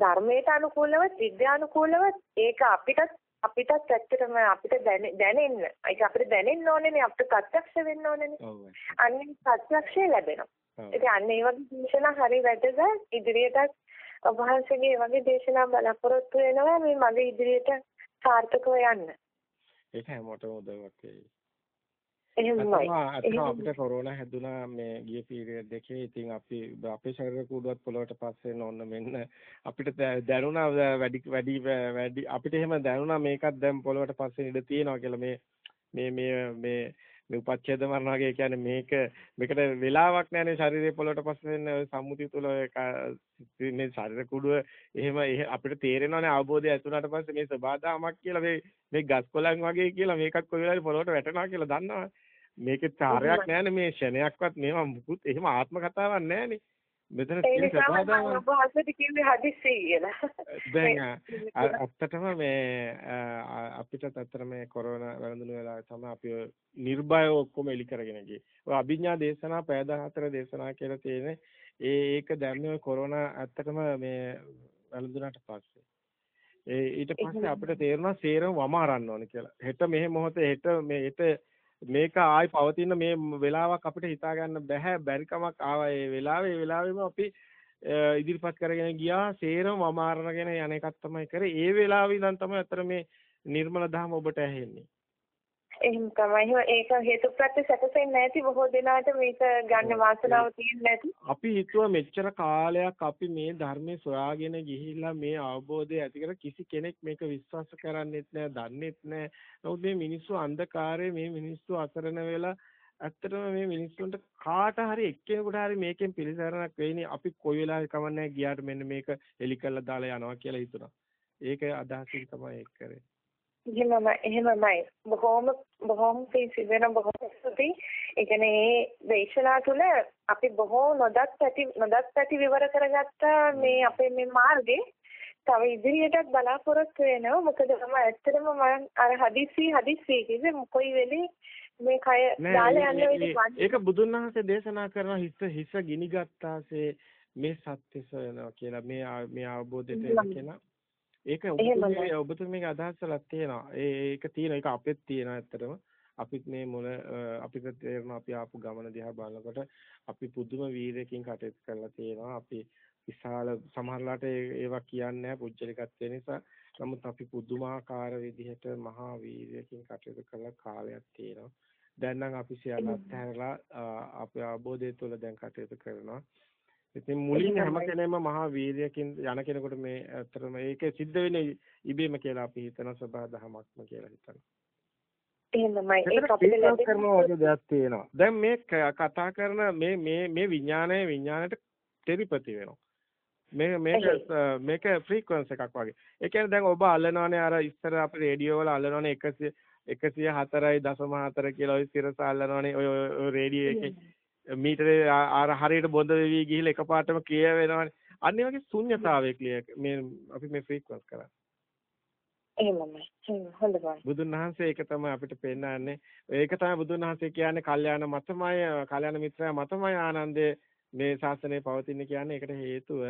ධර්මයට අනුකූලවත් විද්‍යානුකූලවත් ඒක අපිටත් අපිටත් ඇත්තටම අපිට දැනෙන්න. ඒක අපිට දැනෙන්න ඕනේනේ අපිට ප්‍රත්‍යක්ෂ වෙන්න ඕනේනේ අන්නේ ප්‍රත්‍යක්ෂය ලැබෙනවා. ඉතින් අන්න ඒ වගේ දේශනා හරි වැදගත්. ඉදිරියටත් ඔබ වහන්සේගේ වගේ දේශනා බලාපොරොත්තු වෙනවා මේ මගේ ඉදිරියට සාර්ථකව යන්න. ඒක හැමෝටම උදව්වක් වෙයි. එහෙමයි. අතන අපිට කොරෝනා හැදුනා මේ ගිය පීරියඩ් එකේ. ඉතින් අපි අපේ ශරීර කූඩුවත් පොළොවට පස්සේ නොන්න මෙන්න අපිට දැනුණා වැඩි වැඩි වැඩි අපිට එහෙම දැනුණා මේකත් දැන් පොළොවට පස්සේ ඉඳ තියෙනවා කියලා මේ මේ මේ මේ මේ උපච්ඡේද මරණ වගේ කියන්නේ මේක මේකට වෙලාවක් නැහැනේ ශරීරය පොළොවට පස්සේ වෙන සම්මුතිය තුළ මේ ශරීර කුඩුව එහෙම අපිට තේරෙනවානේ අවබෝධය ඇතුණාට පස්සේ මේ සබාදාමක් කියලා මේ මේ ගස් කොළන් වගේ කියලා මේකත් කොයි වෙලාවෙ පොළොවට වැටෙනවා කියලා දන්නවා මේකේ චාරයක් නැහැනේ මේ ෂණයක්වත් මේවා මුකුත් එහෙම ආත්ම කතාවක් නැහැනේ මෙතන තියෙන සබාදාම ඔබ කිව්වේ හදිස්සි කියලා. දැන් ඇත්තටම මේ අපිට ඇත්තට මේ කොරෝනා වැළඳුණු වෙලාවේ තමයි අපි නිර්භය ඔක්කොම එලි කරගෙන ගියේ. ඔය අභිඥා දේශනා පැය 14 දේශනා කියලා තියෙන්නේ ඒ ඒක දැම්මේ කොරෝනා ඇත්තටම මේ වැළඳුණාට පස්සේ. ඒ ඊට පස්සේ අපිට තේරුණා සේරම වම අරන්න ඕනේ කියලා. හෙට මෙහෙ මොහොතේ හෙට මේ හෙට මේක ආයි පවතින මේ වෙලාවක් අපිට හිතා ගන්න බෑ බැරි කමක් ආවා. ඒ වෙලාවේ ඒ වෙලාවෙම අපි ඉදිරිපත් කරගෙන ගියා. සේරම වම අරගෙන යන එකක් තමයි කරේ. ඒ වෙලාවේ ඉඳන් තමයි අතර මේ නිර්මල ධර්ම ඔබට ඇහෙන්නේ. එහෙම තමයි. ඒක හේතුප්‍රත්‍ය සැකසෙන්නේ නැති බොහෝ දෙනාට මේක ගන්න වාසනාව තියෙන්නේ නැති. අපි හිතුවා මෙච්චර කාලයක් අපි මේ ධර්මයේ සොයාගෙන ගිහිල්ලා මේ අවබෝධය ඇති කර කිසි කෙනෙක් මේක විශ්වාස කරන්නේත් නැහැ, දන්නේත් නැහැ. නමුත් මේ මිනිස්සු අන්ධකාරයේ මේ මිනිස්සු අසරණ වෙලා ඇත්තටම මේ මිනිස්සුන්ට කාට හරි එක්කෙනෙකුට හරි මේකෙන් පිළිසරණක් වෙයිනේ අපි කොයි වෙලාවෙ කමන්නේ ගියාට මෙන්න මේක එලි කරලා දාලා යනවා කියලා හිතුණා. ඒක අදහසින් තමයි ඒක කරේ. එහෙමම එහෙමමයි. බොහොම බොහොම පිසිදෙන බොහොම ස්තුතියි. ඒ කියන්නේ මේ දේශනා තුළ අපි බොහෝ නොදත් ඇති නොදත් ඇති විවර කරගත්ත මේ අපේ මේ මාර්ගේ තව ඉදිරියටත් බලාපොරොත්තු වෙනවා. මොකද මම ඇත්තටම මම අර හදිස්සි හදිස්සි කිව්වේ කොයි වෙලේ මේ කය දාලා යන්න ඒක බුදුන් වහන්සේ දේශනා කරන හිස හිස ගිනි ගත්තාසේ මේ සත්‍ය සොයනවා කියලා මේ මේ අවබෝධයට එන කෙනා ඒක ඔබතුමී ඔබතුමීගේ අදහසලක් තියෙනවා. ඒ ඒක තියෙන ඒක අපෙත් තියෙනවා ඇත්තටම. අපිත් මේ මොන අපිට තේරෙන අපි ආපු ගමන දිහා බලනකොට අපි පුදුම වීරයකින් කටයුතු කරලා තියෙනවා. අපි විශාල සමහරලාට ඒවා කියන්නේ නැහැ පුජ්‍යලිකත්වය නිසා. නමුත් අපි පුදුමාකාර විදිහට මහා වීරයකින් කටයුතු කළ කාලයක් තියෙනවා. දැන් නම් අපි සියල්ල අත්හැරලා අපේ අවබෝධය තුළ දැන් කටයුතු කරනවා. ඉතින් මුලින් හැම කෙනෙම මහා වීර්යකින් යන කෙනෙකුට මේ ඇත්තටම ඒක සිද්ධ වෙන්නේ ඉබේම කියලා අපි හිතන සබහා දහමක්ම කියලා හිතනවා. එහෙමයි ඒක අපිට ලැබෙන දෙයක් තියෙනවා. දැන් මේ කතා කරන මේ මේ මේ විඥානය විඥාණයට ටෙලිපති වෙනවා. මේ මේක මේක ෆ්‍රීකවන්ස් එකක් වගේ. ඒ කියන්නේ දැන් ඔබ අල්ලනවානේ අර ඉස්සර අපේ රේඩියෝ වල අල්ලනවානේ 100 104.4 කියලා ඔය සිරස අල්ලනවානේ ඔය රේඩියෝ එකේ මීටරේ අර හරියට බොඳ වෙවි ගිහිල්ලා එකපාරටම ක්ලියර් වෙනවනේ. අන්න ඒ වගේ ශුන්්‍යතාවය ක්ලියර් මේ අපි මේ ෆ්‍රීකවන්ස් කරන්නේ. එහෙමයි. හොඳයි. බුදුන් වහන්සේ ඒක තමයි අපිට පෙන්නන්නේ. ඒක තමයි බුදුන් වහන්සේ කියන්නේ කල්යාණ මතමයි කල්යාණ මිත්‍රයා මතමයි ආනන්දේ මේ ශාසනය පවතින කියන්නේ ඒකට හේතුව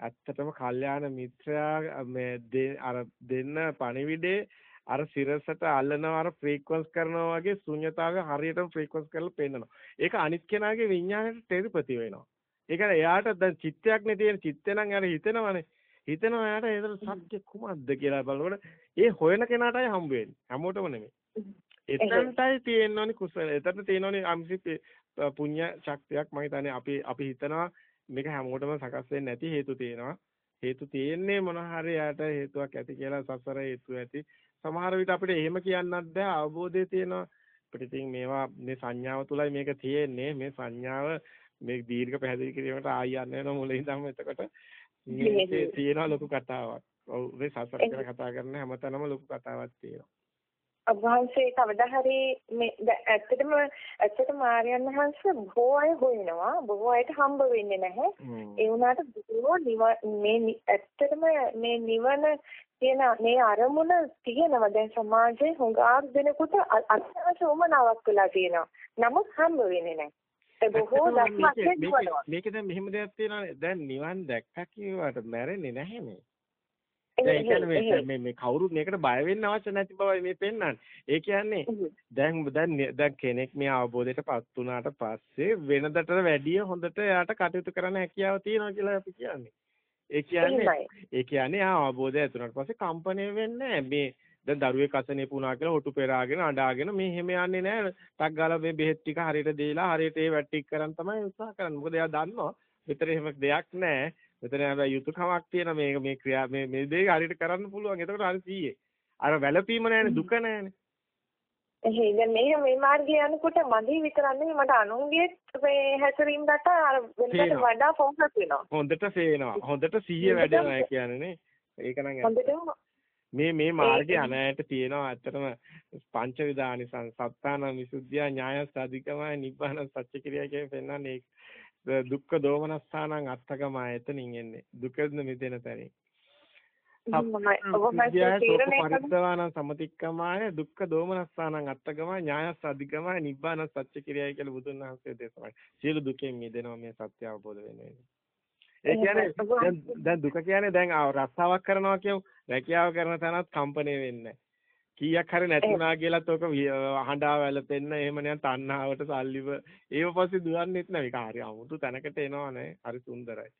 ඇත්තටම කල්යාණ මිත්‍රයා මේ අර දෙන්න පණිවිඩේ අර සිරසට අල්ලනවා අර ෆ්‍රීකවන්ස් කරනවා වගේ ශුන්‍යතාවය හරියටම ෆ්‍රීකවන්ස් කරලා පෙන්නනවා. ඒක අනිත් කෙනාගේ විඤ්ඤාණයට ටෙලිපති වෙනවා. ඒ කියන්නේ එයාට දැන් චිත්තයක් නේ තියෙන චිත්තේ නම් යාර හිතෙනවනේ. හිතනවා එයාට ඒතර සත්‍ය කුමක්ද කියලා බලනකොට ඒ හොයන කෙනාටයි හම්බ වෙන්නේ. හැමෝටම නෙමෙයි. එතනටයි තියෙනවනේ කුසල. එතන තියෙනවනේ අම්සි පුඤ්ඤ ශක්තියක් මම හිතන්නේ අපි අපි හිතනවා මේක හැමෝටම සකස් වෙන්නේ නැති හේතු තියෙනවා. හේතු තියෙන්නේ මොන හරි යාට හේතුවක් ඇති කියලා සසර හේතු ඇති සමහර විට අපිට එහෙම කියන්නත් බෑ. අවබෝධය තියෙනවා. අපිට ඉතින් මේවා මේ සංඥාව තුලයි මේක තියෙන්නේ. මේ සංඥාව මේ දීර්ඝ පැහැදිලි කිරීමට ආය යන්න වෙන මුලින් ඉඳන්ම එතකොට. මේ තියෙනවා ලොකු කතාවක්. ඔව් මේ සසර ගැන කතා කරන හැමතැනම ලොකු කතාවක් තියෙනවා. අභාංශේ කවදා හරි මේ ඇත්තටම ඇත්තටම ආර්යයන් වහන්සේ බොහෝ අය හොයනවා. බොහෝ අයට හම්බ වෙන්නේ නැහැ. ඒ වුණාට බොහෝ මේ ඇත්තටම මේ නිවන තියෙන මේ අරමුණ තියෙනවා දැන් සමාජයේ හුඟක් දෙනෙකුට අත්‍යවශ්‍ය උමනාවක් වෙලා තියෙනවා. නමුත් හම්බ වෙන්නේ නැහැ. ඒ බොහෝ ධර්මයක් මේක දැන් මෙහෙම දෙයක් තියෙනවානේ. දැන් නිවන් දැක්කා කියවට මැරෙන්නේ නැහැ මේ. ඒ කියන්නේ මේ මේ කවුරුත් මේකට බය වෙන්න අවශ්‍ය නැති බවයි මේ පෙන්වන්නේ. ඒ කියන්නේ දැන් දැන් දැන් කෙනෙක් මේ අවබෝධයටපත් වුණාට පස්සේ වෙනදට වැඩිය හොඳට එයාට කටයුතු කරන්න හැකියාව තියෙනවා කියලා අපි කියන්නේ. ඒ කියන්නේ. ඒ කියන්නේ ආ අවබෝධය ඇතුණාට පස්සේ කම්පණය වෙන්නේ මේ දැන් දරුවෙක් අසනීප වුණා කියලා හොටු පෙරාගෙන අඬාගෙන මේ හැම යන්නේ නැහැ. ටක් ගාලා මේ බෙහෙත් ටික හරියට දීලා හරියට ඒ වැටික් කරන් තමයි උත්සාහ කරන්නේ. මොකද එයා දන්නවා මෙතන එහෙම දෙයක් නැහැ. මෙතන හැබැයි යුතුයකමක් තියෙන මේ මේ ක්‍රියා මේ මේ දේ හරියට කරන්න පුළුවන්. එතකොට හරි සීයේ. අර වැළපීම නැහැනේ දුක නැහැනේ. එහෙයි දැන් මේ මේ මාර්ගය යනකොට මදී විතරක් නෙමෙයි මට අනුන්ගේ මේ හැසිරීම් රට අර වෙනකට. වඩා ફોකස් වෙනවා. හොඳට පේනවා. හොඳට සීය වැඩෙනවා කියන්නේ. ඒක නම් මේ මේ මාර්ගේ අනෑයට තියෙනවා ඇත්තටම පංච විදානිසං සත්තාන විසුද්ධිය ඥායස් අධිකමයි නිබ්බාන සත්‍ය කිරියා කියන පෙන්නන්නේ ඒ දුක්ඛ දෝමනස්ථානං අත්තකමයි එතනින් එන්නේ දුකෙන් මිදෙන තැනින් පරිද්දවාන සමතික්කමාය දුක්ඛ දෝමනස්ථානං අත්තකමයි ඥායස් අධිකමයි නිබ්බාන සත්‍ය කිරියයි කියලා බුදුන් වහන්සේ දේශනා සියලු දුකෙන් මිදෙනවා මේ සත්‍ය අවබෝධ වෙන්නේ ඒ කියන්නේ දැන් දුක කියන්නේ දැන් රස්සාවක් කරනවා කියමු. රැකියාව කරන තැනත් කම්පණය වෙන්නේ කීයක් හරි නැති වුණා කියලාත් ඔක හඬා වැළපෙන්න එහෙම නිකන් තණ්හාවට සල්ලිව ඒව පස්සේ දුවන්නෙත් නෑ මේක හරි අමුතු තැනකට එනවනේ. හරි සුන්දරයි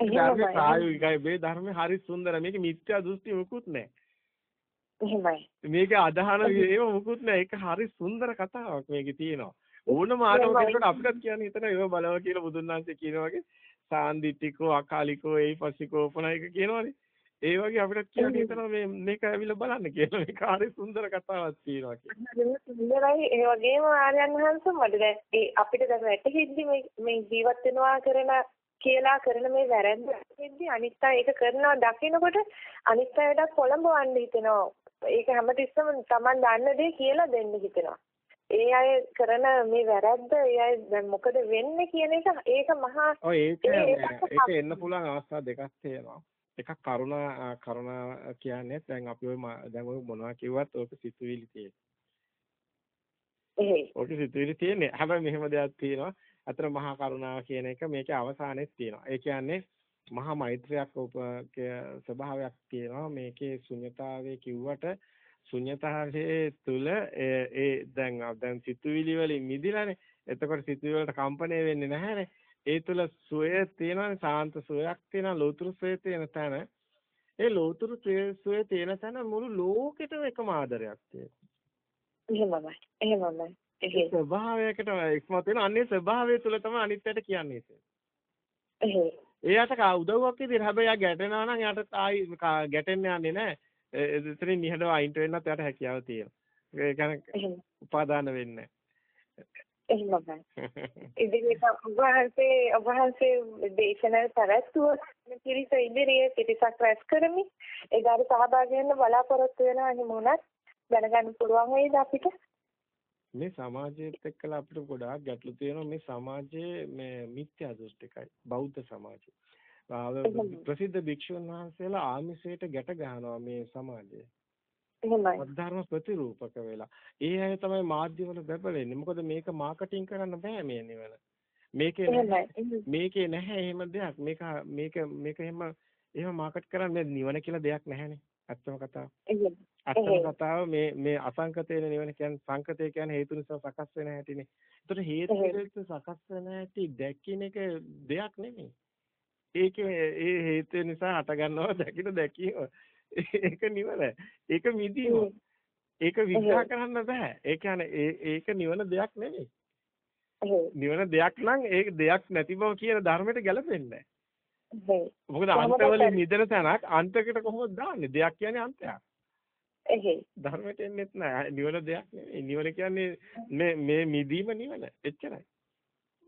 ධර්මයේ ප්‍රායෝගිකයි. මේ ධර්මයේ හරි සුන්දරයි. මේක මිත්‍යා දෘෂ්ටි මුකුත් නෑ එහෙමයි. මේක අදහන ඒව මුකුත් නෑ ඒක හරි සුන්දර කතාවක් මේකේ තියෙනවා. ඕනම ආගම කෙනෙකුට අපිටත් කියන්නේ හිතන ඒව බලව කියලා බුදුන් වහන්සේ කියනවා වගේ සාන්දිටිකෝ අකාලිකෝ ඒපසිකෝ උපනායක කියනවනේ. ඒ වගේ අපිට කියන්න හිතනවා මේ මේක ඇවිල්ලා බලන්න කියලා. මේක හරි සුන්දර කතාවක් තියෙනවා කියලා. සුන්දරයි. ඒ වගේම ආර්යයන් වහන්සේ මට දැන් අපිට දැන් වැටහෙද්දි මේ ජීවත් වෙනවා කරන කියලා කරන මේ වැරැද්ද වැටහෙද්දි අනිත් අය ඒක කරනවා දකිනකොට අනිත් අයටත් පොළඹවන්න හිතෙනවා. ඒක හැමතිස්සෙම Taman දන්න දේ කියලා දෙන්න හිතෙනවා. ඒ අය කරන මේ වැරද්ද ඒ අය දැන් මොකද වෙන්නේ කියන එක ඒක මහා ඔය ඒක ඒක එන්න පුළුවන් අවස්ථා දෙකක් තියෙනවා. එකක් කරුණා කරුණා කියන්නේ දැන් අපි ඔය දැන් ඔය මොනවා කිව්වත් ඕක සිතුවිලි තියෙන. ඕක සිතුවිලි තියෙන්නේ. හැබැයි මෙහෙම දෙයක් තියෙනවා. අතර මහා කරුණාව කියන එක මේකේ අවසානයේ තියෙනවා. ඒ කියන්නේ මහා මෛත්‍රියක් උප ක- ස්වභාවයක් තියෙනවා. මේකේ ශුන්‍යතාවයේ කිව්වට ශුන්‍යතාවයේ තුල ඒ ඒ දැන් දැන් සිතුවිලි වලින් මිදිලානේ. එතකොට සිතුවිලි වලට කම්පණය වෙන්නේ නැහැනේ. ඒ තුල සුවය තියෙනවානේ සාන්ත සුවයක් තියෙනවා ලෝතුරු සුවය තියෙන තැන. ඒ ලෝතුරු සුවය තියෙන තැන මුළු ලෝකෙටම එකම ආදරයක් තියෙනවා. එහෙමමයි. එහෙමමයි. ඒ. ස්වභාවයකට ඉක්මත් වෙන අන්නේ ස්වභාවය තුල තමයි අනිත්‍යයට කියන්නේ. එහෙයි. එයාට කා උදව්වක් විදිහට හැබැයි යා ගැටෙනවා නම් යාට ආයි ගැටෙන්න යන්නේ නැහැ. ඒ එතනින් නිහඬව අයින්ට වෙන්නත් යාට හැකියාව තියෙනවා. ඒ කියන්නේ. උපාදාන වෙන්නේ එහෙමමයි. ඉදිරියට ඔබ වහන්සේ වහන්සේ දේශනා පැවැත්වුව පිරිස ඉදිරියේ පිරිසක් රැස් කරමි. ඒ ගාන සහභාගී වෙන්න බලාපොරොත්තු වෙනවා එහෙම වුණත් දැනගන්න පුළුවන් වේද අපිට? මේ සමාජයේත් එක්කලා අපිට ගොඩාක් ගැටලු තියෙනවා මේ සමාජයේ මේ මිත්‍යා දෘෂ්ටිකයි බෞද්ධ සමාජය. ප්‍රසිද්ධ භික්ෂුන් වහන්සේලා ආමිසයට ගැට ගන්නවා මේ සමාජයේ. එහෙමයි. ධර්ම ප්‍රතිරූපක වෙලා. ඒ අය තමයි මාධ්‍යවල බබලෙන්නේ. මොකද මේක මාකටිං කරන්න බෑ මේ නිවන. මේකේ. මේකේ නැහැ එහෙම දෙයක්. මේක මේක මේක එහෙම එහෙම මාකට් කරන්න නිවන කියලා දෙයක් නැහැනේ. ඇත්තම කතාව. එහෙමයි. එහෙම. කතාව මේ මේ අසංකතේන නිවන කියන්නේ සංකතය කියන්නේ හේතු නිසා සකස් වෙන හැටිනේ. ඒතර හේතු. නිසා සකස් වෙන හැටි දැකින එක දෙයක් නෙමෙයි. ඒකේ ඒ හේතු නිසා හට ගන්නවා දැකින දැකීම. ඒක නිවන. ඒක මිදීම. ඒක විග්‍රහ. කරන්න බෑ. ඒ කියන්නේ ඒක නිවන දෙයක් නෙමෙයි. නිවන දෙයක් නම් ඒක දෙයක් නැති බව කියන ධර්මයට ගැලපෙන්නේ නැහැ. මොකද අන්තවලින්? මිදෙන තැනක් අන්තයකට කොහොමද දාන්නේ? දෙයක් කියන්නේ අන්තයක්. එහෙයි. ධර්මයට එන්නෙත් නෑ. නිවන දෙයක් නෙමෙයි. නිවන කියන්නේ මේ මේ මිදීම නිවන. එච්චරයි.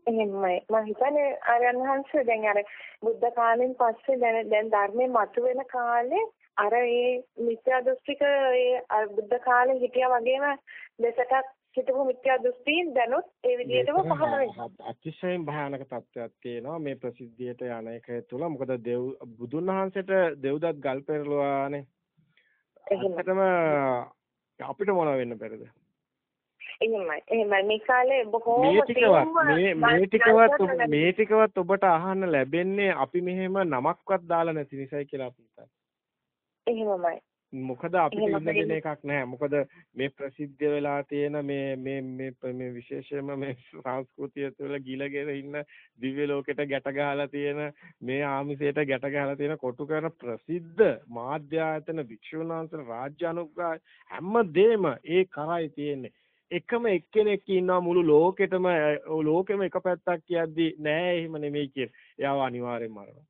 එහෙමයි මම හිතන්නේ ආරයන් වහන්සේ දැන් අර බුද්ධ කාලෙන් පස්සේ දැන් දැන් ධර්මයේ මතුවෙන කාලේ අර ඒ මිත්‍යා දෘෂ්ටික ඒ බුද්ධ කාලේ හිටියා වගේම දෙසටක් හිටපු මිත්‍යා දෘෂ්ටීන් දැනුත් ඒ විදිහටම පහළ වෙනවා. අතිශයින් භයානක තත්ත්වයක් තියෙනවා මේ ප්‍රසිද්ධියට යන එක තුළ. මොකද දෙව් බුදුන් වහන්සේට දෙව්දත් ගල් පෙරළුවානේ. ඇත්තටම අපිට මොන වෙන්න බැරිද? එහෙමයි. එහෙමයි. මේ කාලේ බොහෝම මේ ටිකවත් මේ ටිකවත් ඔබට අහන්න ලැබෙන්නේ අපි මෙහෙම නමක්වත් දාලා නැති නිසායි කියලා අපි හිතන්නේ. එහෙමයි. මොකද අපිට ඉන්න දෙන එකක් නැහැ. මොකද මේ ප්‍රසිද්ධ වෙලා තියෙන මේ මේ මේ මේ විශේෂයෙන්ම මේ සංස්කෘතිය තුළ ගිලගෙන ඉන්න දිව්‍ය ලෝකෙට ගැට ගහලා තියෙන මේ ආමිසයට ගැට ගහලා තියෙන කොටු කරන ප්‍රසිද්ධ මාධ්‍ය ආයතන වහන්සේ රාජ්‍ය අනුග්‍රහ හැමදේම ඒ කරයි තියෙන්නේ. එකම එක්කෙනෙක් ඉන්නවා මුළු ලෝකෙටම ලෝකෙම එක පැත්තක් කියද්දි නෑ එහෙම නෙමෙයි කිය. එයාව අනිවාර්යෙන් මරනවා.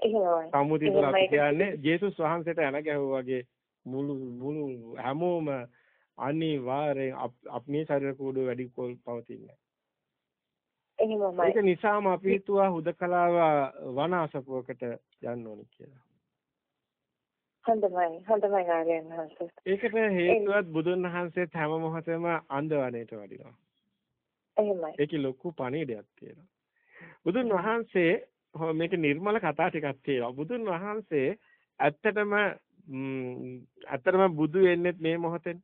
එහෙමයි. සම්මුතිය තුළ අපි කියන්නේ ජේසුස් වහන්සේට එන ගැහුවා වගේ මුළු මුළු හැමෝම අනිවාර්යෙන් අපේ ශරීර කෝඩුව වැඩි කෝල් පවතින්නේ. එහෙමයි. ඒක නිසාම අපි හිතුවා හුදකලාව වනාසපුවකට යන්න ඕනි කියලා. හොඳයි හොඳයි ආර්යයන් වහන්සේ. ඒකට හේතුවත් බුදුන් වහන්සේත් හැම මොහොතෙම අන්දවණේට වඩිනවා. එහෙමයි. ඒකේ ලොකු පණිවිඩයක් තියෙනවා. බුදුන් වහන්සේ මේක නිර්මල කතා ටිකක් තියෙනවා. බුදුන් වහන්සේ ඇත්තටම ඇත්තටම බුදු වෙන්නේ මේ මොහොතෙන්.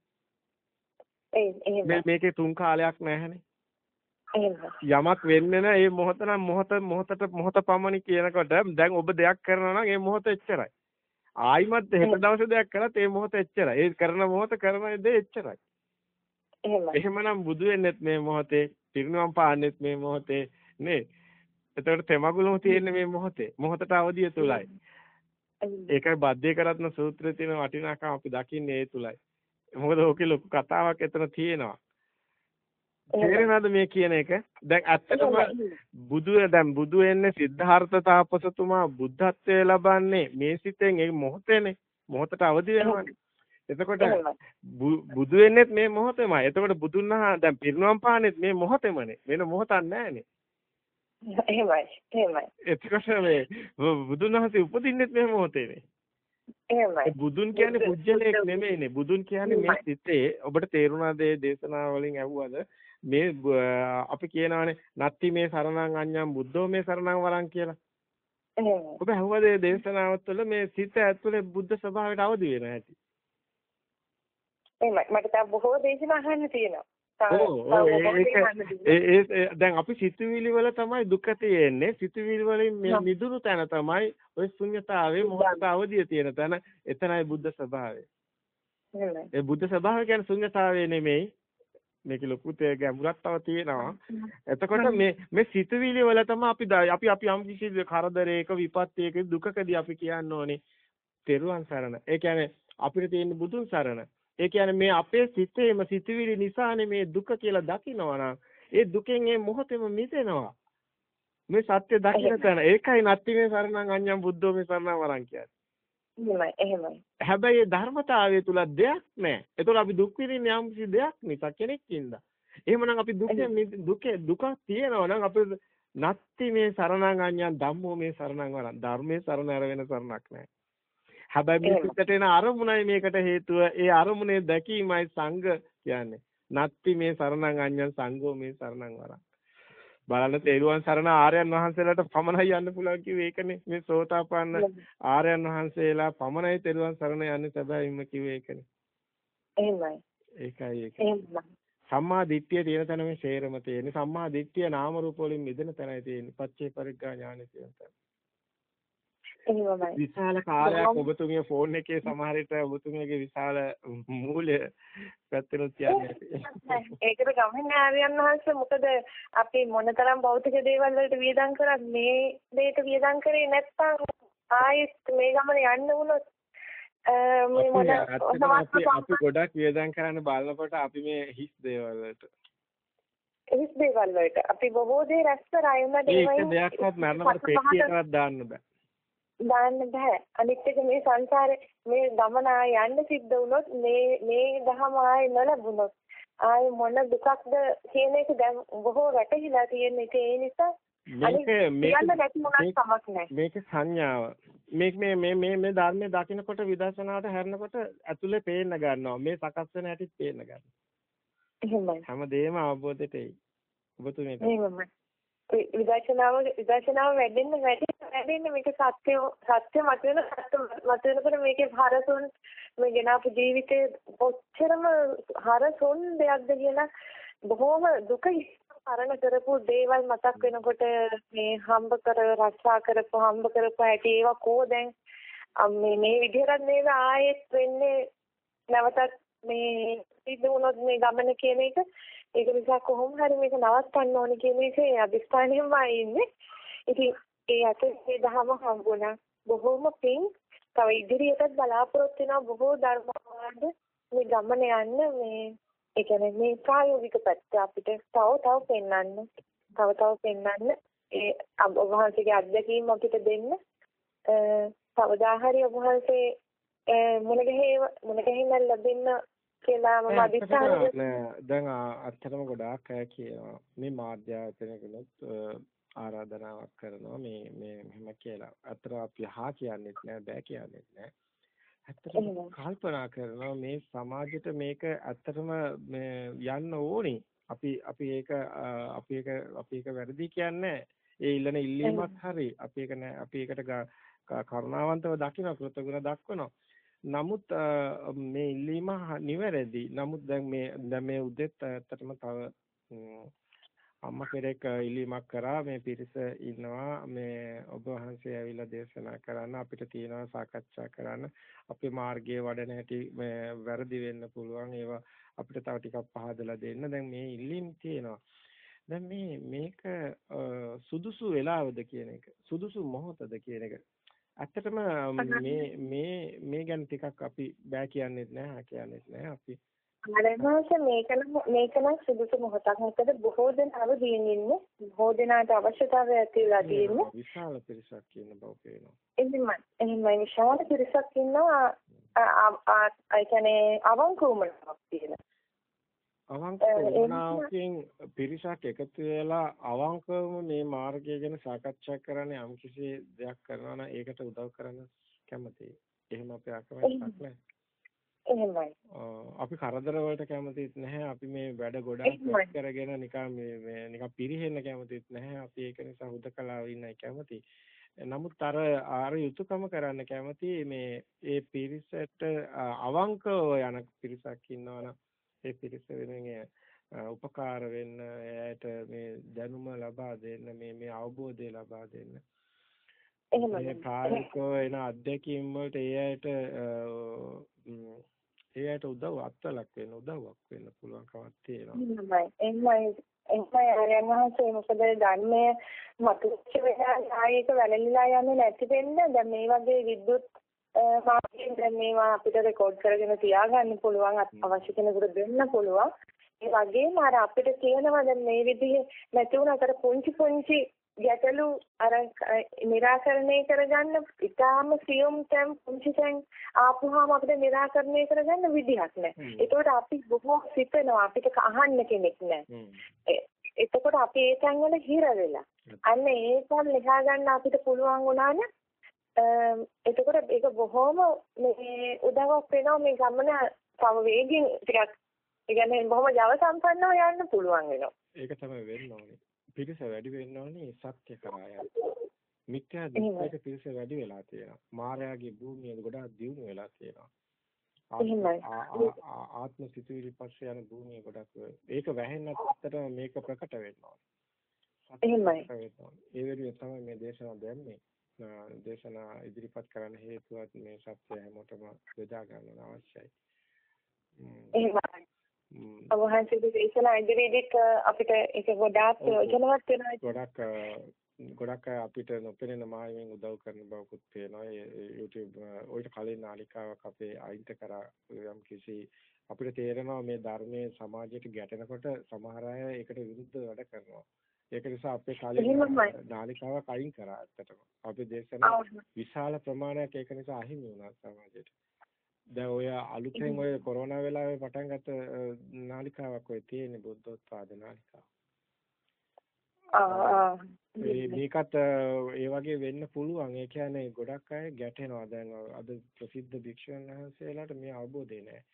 මේකේ තුන් කාලයක් නැහැනේ. යමක් වෙන්නේ නැහැ. මේ මොහොත නම් මොහොත මොහොතට මොහොත පමණි කියනකොට දැන් ඔබ දෙයක් කරනවා නම් ඒ මොහොත එච්චරයි. ආයිමත් හෙට දවසේ දෙයක් කරත් ඒ මොහොත එච්චරයි. ඒ කරන මොහොත කරන දේ එච්චරයි. එහෙමනම් බුදු වෙන්නෙත් මේ මොහොතේ, පිරිනුවම් පාන්නෙත් මේ මොහොතේ නේ. එතකොට තෙමගුලම තියෙන්නේ මේ මොහොතේ. මොහොතට අවදිය තුලයි. ඒකයි බද්ධේ කරත්න සූත්‍රයේ තියෙන වටිනාකම අපි දකින්නේ ඒ තුලයි. මොකද ඕකේ ලොකු කතාවක් එතන තියෙනවා. තේරෙනවද මේ කියන එක? දැන් ඇත්තටම බුදු දැන් බුදු වෙන්නේ සිද්ධාර්ථ තාපසතුමා බුද්ධත්වයේ ලබන්නේ මේ සිතෙන් ඒ මොහොතේනේ. මොහොතට අවදි වෙනවානේ. එතකොට බුදු වෙන්නේත් මේ මොහොතේමයි. එතකොට බුදුන් වහන්සේ දැන් පිරිනුවම් පාන්නේත් මේ මොහොතේමනේ. වෙන මොහොතක් නැහැනේ. එහෙමයි. එහෙමයි. එතකොට මේ බුදුන් වහන්සේ උපදින්නෙත් මේ මොහොතේනේ. එහෙමයි. බුදුන් කියන්නේ පුජ්‍යලයක් නෙමෙයිනේ. බුදුන් කියන්නේ මේ සිතේ ඔබට තේරුණාද මේ දේශනාව වලින් ඇහුවද මේ අපි කියනවානේ නත්ති මේ සරණං අඤ්ඤං බුද්ධෝ මේ සරණං වරං කියලා. ඔබ ඇහුවද මේ දේශනාව තුළ මේ සිත ඇතුලේ බුද්ධ ස්වභාවයට අවදි වෙන හැටි. එහෙමයි. මට තව බොහෝ දේශනා අහන්න තියෙනවා. දැන් අපි සිතුවිලි වල තමයි දුක තියෙන්නේ. සිතුවිලි වලින් මිදුණු තැන තමයි ওই ශුන්‍යතාවේ මොහොත අවදිය තියෙන තැන. එතනයි බුද්ධ ස්වභාවය. ඒ බුද්ධ ස්වභාවය කියන්නේ ශුන්‍යතාවේ නෙමෙයි. මේක ලොකු ගැඹුරක් තව තියෙනවා. එතකොට මේ මේ සිතුවිලි වල තමයි අපි අපි අපි යම් කිසි කරදරයක විපත්යක දුකකදී අපි කියන්න ඕනේ. තෙරුවන් සරණ. ඒ කියන්නේ අපිට තියෙන බුදුන් සරණ ඒ කියන්නේ මේ අපේ සිතේම සිතුවිලි නිසානේ මේ දුක කියලා දකිනවා ඒ දුකෙන් ඒ මොහොතේම මිදෙනවා. මේ සත්‍ය දකින්න තැන ඒකයි නැත්ති මේ සරණං අඤ්ඤං බුද්ධෝ මේ සරණං වරන් කියන්නේ. එහෙමයි. හැබැයි ධර්මතාවය තුල දෙයක් නැහැ. ඒතකොට අපි දුක් විඳින්නේ යම් කිසි දෙයක් නිසා කෙනෙක් ඉඳලා. එහෙමනම් අපි දුකේ දුකේ දුකක් තියෙනවා නම් අපි නැත්ති මේ සරණං අඤ්ඤං ධම්මෝ මේ සරණං වරන් ධර්මයේ සරණ අර වෙන සරණක් නැහැ. හැබැයි මේ පිටට එන අරමුණයි මේකට හේතුව. ඒ අරමුණේ දැකීමයි සංඝ කියන්නේ. නත්ති මේ සරණං අඤ්ඤං සංඝෝ මේ සරණං වරං. බලන්න තේරුවන් සරණ ආර්යයන් වහන්සේලාට පමණයි යන්න පුළුවන් කිව්වේ ඒකනේ. මේ සෝතාපන්න ආර්යයන් වහන්සේලා පමණයි තේරුවන් සරණ යන්නේ සැබෑවින්ම කිව්වේ ඒකනේ. එහෙමයි. ඒකයි ඒක. සම්මා දිට්ඨිය තියෙන තැන මේ ශේරම තියෙන්නේ. සම්මා දිට්ඨිය නාම රූප වලින් මිදෙන තැනයි තියෙන්නේ. පච්චේ පරිග්ගා ඥානෙ තියෙන තැන. එහෙමයි. විශාල කාලයක් ඔබතුමිය ෆෝන් එකේ සමහර විට ඔබතුමියගේ විශාල මූල්‍ය පැත්තෙනුත් කියන්නේ. ඒකට ගමන්නේ ආර්යයන් වහන්සේ මොකද අපි මොනතරම් භෞතික දේවල් වලට වියදම් කරත් මේ දෙයට වියදම් කරේ නැත්නම් ආයෙත් මේ ගමන යන්න වුණොත් මේ මොන අපි ගොඩක් වියදම් කරන්න බලනකොට අපි මේ හිස් දේවල් වලට හිස් දේවල් වලට අපි බොහෝ දේ රැස් කරා ඒ වුණාට ඒක දෙයක්වත් මරනකොට පෙට්ටියකවත් දාන්න බෑ. දාන්න බෑ. අනිත් එක මේ සංසාරේ මේ ගමන යන්න සිද්ධ වුණොත් මේ මේ දහම ආය නොලැබුණොත් ආය මොන දුකක්ද කියන එක දැන් බොහෝ වැටහිලා තියෙන එක. ඒ නිසා මේක සංඥාව. මේක මේ මේ මේ මේ ධර්මයේ දකින්නකොට විදර්ශනාවට හැරෙනකොට ඇතුලේ පේන්න ගන්නවා. මේ සකස් වෙන හැටිත් පේන්න ගන්නවා. එහෙමයි. හැමදේම අවබෝධයට එයි. ඔබතුමීට එහෙමයි. විදර්ශනාව විදර්ශනාව වැඩෙන්න වැඩෙන්න වැඩෙන්න මේක සත්‍ය සත්‍ය මතුවෙන සත්‍ය මතුවෙනකොට මේකේ හරසුන් මේ ගෙනාපු ජීවිතේ කොච්චරම හරසුන් දෙයක්ද කියලා බොහොම දුක පරණ කරපු දේවල් මතක් වෙනකොට මේ හම්බ කර රක්ෂා කරපු හම්බ කරපු හැටි ඒවා කෝ දැන් මේ මේ විදිහට නේද ආයෙත් වෙන්නේ නැවතත් මේ සිද්ධ වුණොත් මේ ගමන කියන එක ඒක නිසා කොහොම හරි මේක නවත්තන්න ඕනේ කියන එකේ අදිස්ථානයෙන්ම ඉන්නේ. ඉතින් ඒ අතේ දහම හම්බුණා. බොහොම පිං තව ඉදිරියටත් බලාපොරොත්තු වෙනවා බොහෝ ධර්මවාද මේ ගමන යන්න මේ ඒ කියන්නේ මේ ප්‍රායෝගික පැත්ත අපිට තව තව පෙන්වන්න. තව තව පෙන්වන්න. ඒ ඔබ වහන්සේගේ අත්දැකීම් අපිට දෙන්න. කවදා හරි ඔබ වහන්සේ මුණ ගැහේ මුණ ගැහින්න ලැබෙන්න කියලා මම අදිස්ථාන දැන් අත්‍තරම ගොඩාක් අය කියනවා මේ මාධ්‍යායතනකලත් ආරාධනාවක් කරනවා මේ මේ මෙහෙම කියලා. අතර අපි හා කියන්නේත් නෑ බෑ කියන්නේත් නෑ. ඇත්තටම කල්පනා කරනවා මේ සමාජෙට මේක ඇත්තටම යන්න ඕනේ. අපි අපි ඒක අපි ඒක අපි ඒක වැරදි කියන්නේ ඒ ඉල්ලන ඉල්ලීමක් හරි අපි ඒක නෑ අපි ඒකට කරුණාවන්තව දකින්න කෘතගුණ දක්වනවා. නමුත් මේ ඉල්ලීම නිවැරදි. නමුත් දැන් මේ දැන් මේ උදෙත් ඇත්තටම තව අම්මා කෙනෙක් ඉල්ලීමක් කරා මේ පිරිස ඉන්නවා. මේ ඔබ වහන්සේ ඇවිල්ලා දේශනා කරන්න අපිට තියෙනවා සාකච්ඡා කරන්න. අපේ මාර්ගයේ වඩන හැටි මේ වැරදි වෙන්න පුළුවන්. ඒවා අපිට තව ටිකක් පහදලා දෙන්න. දැන් මේ ඉල්ලීම් තියෙනවා. දැන් මේ මේක සුදුසු වෙලාවද කියන එක සුදුසු මොහොතද කියන එක. ඇත්තටම මේ මේ මේ ගැන ටිකක් අපි බෑ කියන්නේත් නෑ හා කියන්නේත් නෑ. අපි ආරම්භස මේක නම් මේක නම් සුදුසු මොහොතක්. මොකද බොහෝ දෙනාව දින් ඉන්නේ බොහෝ දෙනාට අවශ්‍යතාවය ඇතිලා තියෙන්නේ. විශාල පිරිසක් කියන බව පේනවා. එහෙමයි. එහෙමයි. විශාල පිරිසක් ඉන්නවා. ඒ කියන්නේ අවංකවම තියෙන අවංක වුණාකින් පිරිසක් එකතු වෙලා අවංකවම මේ මාර්ගය ගැන සාකච්ඡා කරන්න යම්කිසි දෙයක් කරනවා නම් ඒකට උදව් කරන්න කැමතියි. එහෙම අපේ අකමැත්තක් නැහැ. එහෙමයි. අපි කරදර වලට කැමතිත් නැහැ. අපි මේ වැඩ ගොඩක් කරගෙන නිකන් මේ මේ නිකන් පිරිහෙන්න කැමතිත් නැහැ. අපි ඒක නිසා හුදකලාව ඉන්නයි කැමති. නමුත් අර ආර යුතුයකම කරන්න කැමති මේ ඒ පිරිසට අවංකව යන පිරිසක් ඉන්නවනම් ඒ පිරිස වෙනුවෙන් උපකාර වෙන්න එයාට මේ දැනුම ලබා දෙන්න මේ මේ අවබෝධය ලබා දෙන්න එහෙමයි ප්‍රායෝගිකව එන අත්දැකීම් වලට එයාට එයාට උදව් අත්ලක් වෙන්න උදව්වක් වෙන්න පුළුවන්කමක් තියෙනවා. එහෙමයි. එහෙමයි. ආර්යයන් වහන්සේ. මොකද ධර්මයේ මතුවෙච්ච වෙලාවේ ආයේක වැළලීලා යන්නේ නැති වෙන්න. දැන් මේ වගේ විද්‍යුත් මාර්ගයෙන් දැන් මේවා අපිට රෙකෝඩ් කරගෙන තියාගන්න පුළුවන් අවශ්‍ය කෙනෙකුට දෙන්න පුළුවන්. ඒ වගේම අර අපිට කියනවා දැන් මේ විදිහේ නැති වුණාට පුංචි පුංචි ගැටලු අර निराකරණය කරගන්න ඉතාලම සියුම් තැන් පුංචි තැන් ආපුහම අපිට निराකරණය කරගන්න විදිහක් නැහැ. ඒකට අපි බොහෝ සිතනවා අපිට අහන්න කෙනෙක් නැහැ. එතකොට අපි ඒ තැන් වල හිර වෙලා. අන්න ඒකම ලියා ගන්න අපිට පුළුවන් වුණා නම් එතකොට ඒක බොහොම මේ උදව්වක් වෙනවා මේ ගමන තව වේගෙන් ටිකක් ඒ කියන්නේ බොහොම ජව සම්පන්නව යන්න පුළුවන් වෙනවා. ඒක තමයි වෙන්න ඕනේ. පිරිස වැඩි වෙන්න ඕනේ සත්‍ය කරා යන්න. මිත්‍යා දෘෂ්ටියක පිරිස වැඩි වෙලා තියෙනවා. මායාවේ භූමිය ගොඩාක් දියුණු වෙලා තියෙනවා. ආත්ම සිතුවිලි පස්සේ යන භූමිය ගොඩක් ඒක වැහෙන්නත් ඇත්තටම මේක ප්‍රකට ඕනේ. එහෙමයි. ඒ වෙනුවෙන් තමයි මේ දේශනාව දැම්මේ. දේශනා ඉදිරිපත් කරන්න හේතුවත් මේ සත්‍ය හැමෝටම බෙදා ගන්න අවශ්‍යයි. එහෙමයි. අවහන්සේගේ දේශනා ඉදිරියේදී අපිට ඒක ගොඩාක් ප්‍රයෝජනවත් වෙනවා. ගොඩක් ගොඩක් අපිට නොපෙනෙන මායිමෙන් උදව් කරන බවකුත් පේනවා. YouTube ඔයිට කලින් නාලිකාවක් අපේ අයින්ට කරා යම් කිසි අපිට තේරෙනවා මේ ධර්මයේ සමාජයට ගැටෙනකොට සමහර අය ඒකට විරුද්ධව වැඩ කරනවා. ඒක නිසා අපේ කාලේ නාලිකාවක් අයින් කරා ඇත්තටම. අපේ දේශනා විශාල ප්‍රමාණයක් ඒක නිසා අහිමි වුණා සමාජයට. දැන් ඔය අලුතෙන් ඔය කොරෝනා වෙලාවේ පටන් ගත්ත නාලිකාවක් ඔය තියෙන බුද්ධෝත්පාද නාලිකාව. මේකත් ඒ වගේ වෙන්න පුළුවන්. ඒ කියන්නේ ගොඩක් අය ගැටෙනවා. දැන් අද ප්‍රසිද්ධ භික්ෂුන් වහන්සේලාට මේ අවබෝධය නැහැ.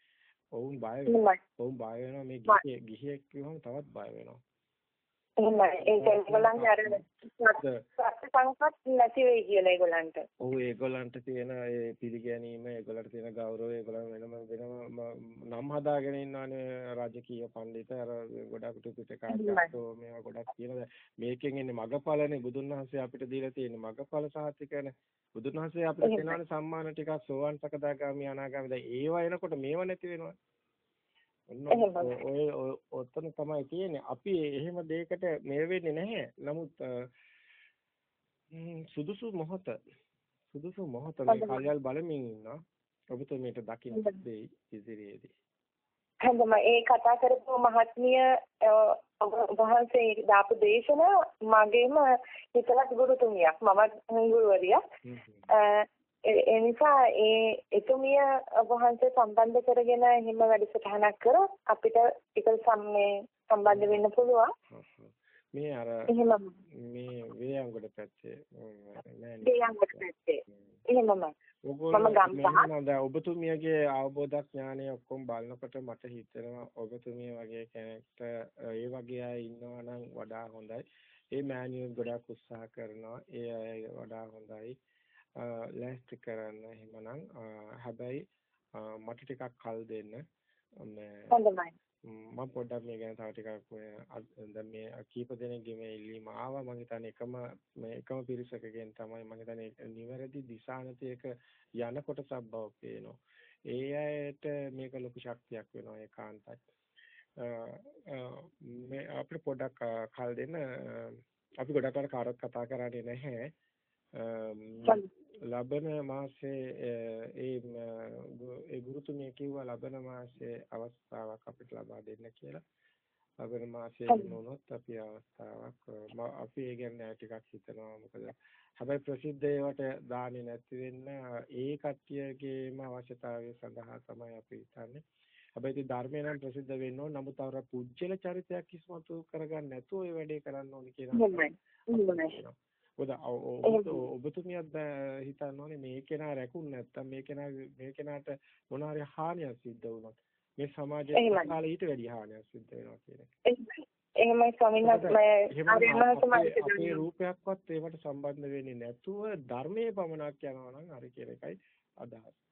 ඔවුන් බය වෙනවා. ඔවුන් බය වෙනවා මේ ගිහියෙක් කිව්වම තවත් බය වෙනවා. එහෙමයි. ඒක ඒගොල්ලන්ගේ අර සංකප්ප නැති වෙයි කියලා ඒගොල්ලන්ට. ඔව් ඒගොල්ලන්ට තියෙන ඒ පිළිගැනීම ඒගොල්ලන්ට තියෙන ගෞරවය ඒගොල්ලන් වෙනම වෙනම නම් හදාගෙන ඉන්නවානේ රාජකීය පඬිත අර ගොඩක් ටික කාටෝ මේවා ගොඩක් කියන මේකෙන් එන්නේ මගපලනේ බුදුන් වහන්සේ අපිට දීලා තියෙන මගපල සාහිතිකනේ බුදුන් වහන්සේ අපිට දෙනවනේ සම්මාන ටිකක් සෝවන් සකදාගාමි අනාගාමි. දැන් ඒවා එනකොට මේව නැති වෙනවා ඔය ඔතන තමයි තියෙන්නේ. අපි එහෙම දෙයකට මේ වෙන්නේ නැහැ. නමුත් සුදුසු මොහොත සුදුසු මොහොත මේ කල්යල් බලමින් ඉන්නවා. ඔබතුමීට දකින්න දෙයි ඉදිරියේදී. හැඳම ඒ කතා කරපු මහත්මිය වහන්සේ දාපු දේශන මගේම හිතලත් ගුරුතුමියක් මම ගුරුවරියක් ඒ නිසා ඒ එතුමිය වහන්සේ සම්බන්ධ කරගෙන එහෙම වැඩසටහනක් කරොත් අපිට ටික සම්මේ සම්බන්ධ වෙන්න පුළුවන්. මේ අර මේ වේයන්ගොඩ පැත්තේ වේයන්ගොඩ පැත්තේ එහෙමම මම ගම්පහ ඔබතුමියගේ අවබෝධ ඥානය ඔක්කොම බලනකොට මට හිතෙනවා ඔබතුමිය වගේ කෙනෙක්ට ඒ වගේ අය ඉන්නවා නම් වඩා හොඳයි. ඒ මෑනියුල් ගොඩක් උත්සාහ කරනවා. ඒ අය වඩා හොඳයි. ලෑස්ති කරන්න එහෙමනම් හැබැයි මට ටිකක් කල් දෙන්න හොඳයි මම පොඩ්ඩක් මේ ගැන තව ටිකක් දැන් මේ කීප දෙනෙක්ගේ මේ ඉල්ලීම ආවා මම හිතන්නේ එකම මේ එකම පිරිසකගෙන් තමයි මම හිතන්නේ නිවැරදි දිශානතියක යන කොටසක් බව පේනවා. ඒ අයට මේක ලොකු ශක්තියක් වෙනවා ඒකාන්තයි. මේ අපිට පොඩ්ඩක් කල් දෙන්න අපි ගොඩක් අර කාරත් කතා කරන්නේ නැහැ. ලබන මාසේ ඒ ඒ ගුරුතුමිය කිව්වා ලබන මාසේ අවස්ථාවක් අපිට ලබා දෙන්න කියලා. ලබන මාසේ වුණොත් අපි අවස්ථාවක් අපි ඒ ගැන ටිකක් හිතනවා මොකද හැබැයි ප්‍රසිද්ධ ඒවට දාන්නේ නැති වෙන්න ඒ කට්ටියගේම අවශ්‍යතාවය සඳහා තමයි අපි හිතන්නේ. හැබැයි ඉතින් ධර්මය නම් ප්‍රසිද්ධ වෙන්න ඕන. නමුත් අර පුජ්‍යල චරිතයක් ඉස්මතු කරගන්න නැතුව ඒ වැඩේ කරන්න ඕනේ කියලා. මොකද ඔබතුමියත් හිතන්න ඕනේ මේ කෙනා රැකුන් නැත්තම් මේ කෙනා මේ කෙනාට මොන හරි හානියක් සිද්ධ වුණොත් මේ සමාජයේ කාලේ ඊට වැඩි හානියක් සිද්ධ වෙනවා කියන එක. එහෙමයි ස්වාමීන් වහන්සේ අපේ රූපයක්වත් ඒවට සම්බන්ධ වෙන්නේ නැතුව ධර්මයේ පමණක් යනවා නම් හරි කියන එකයි අදහස්.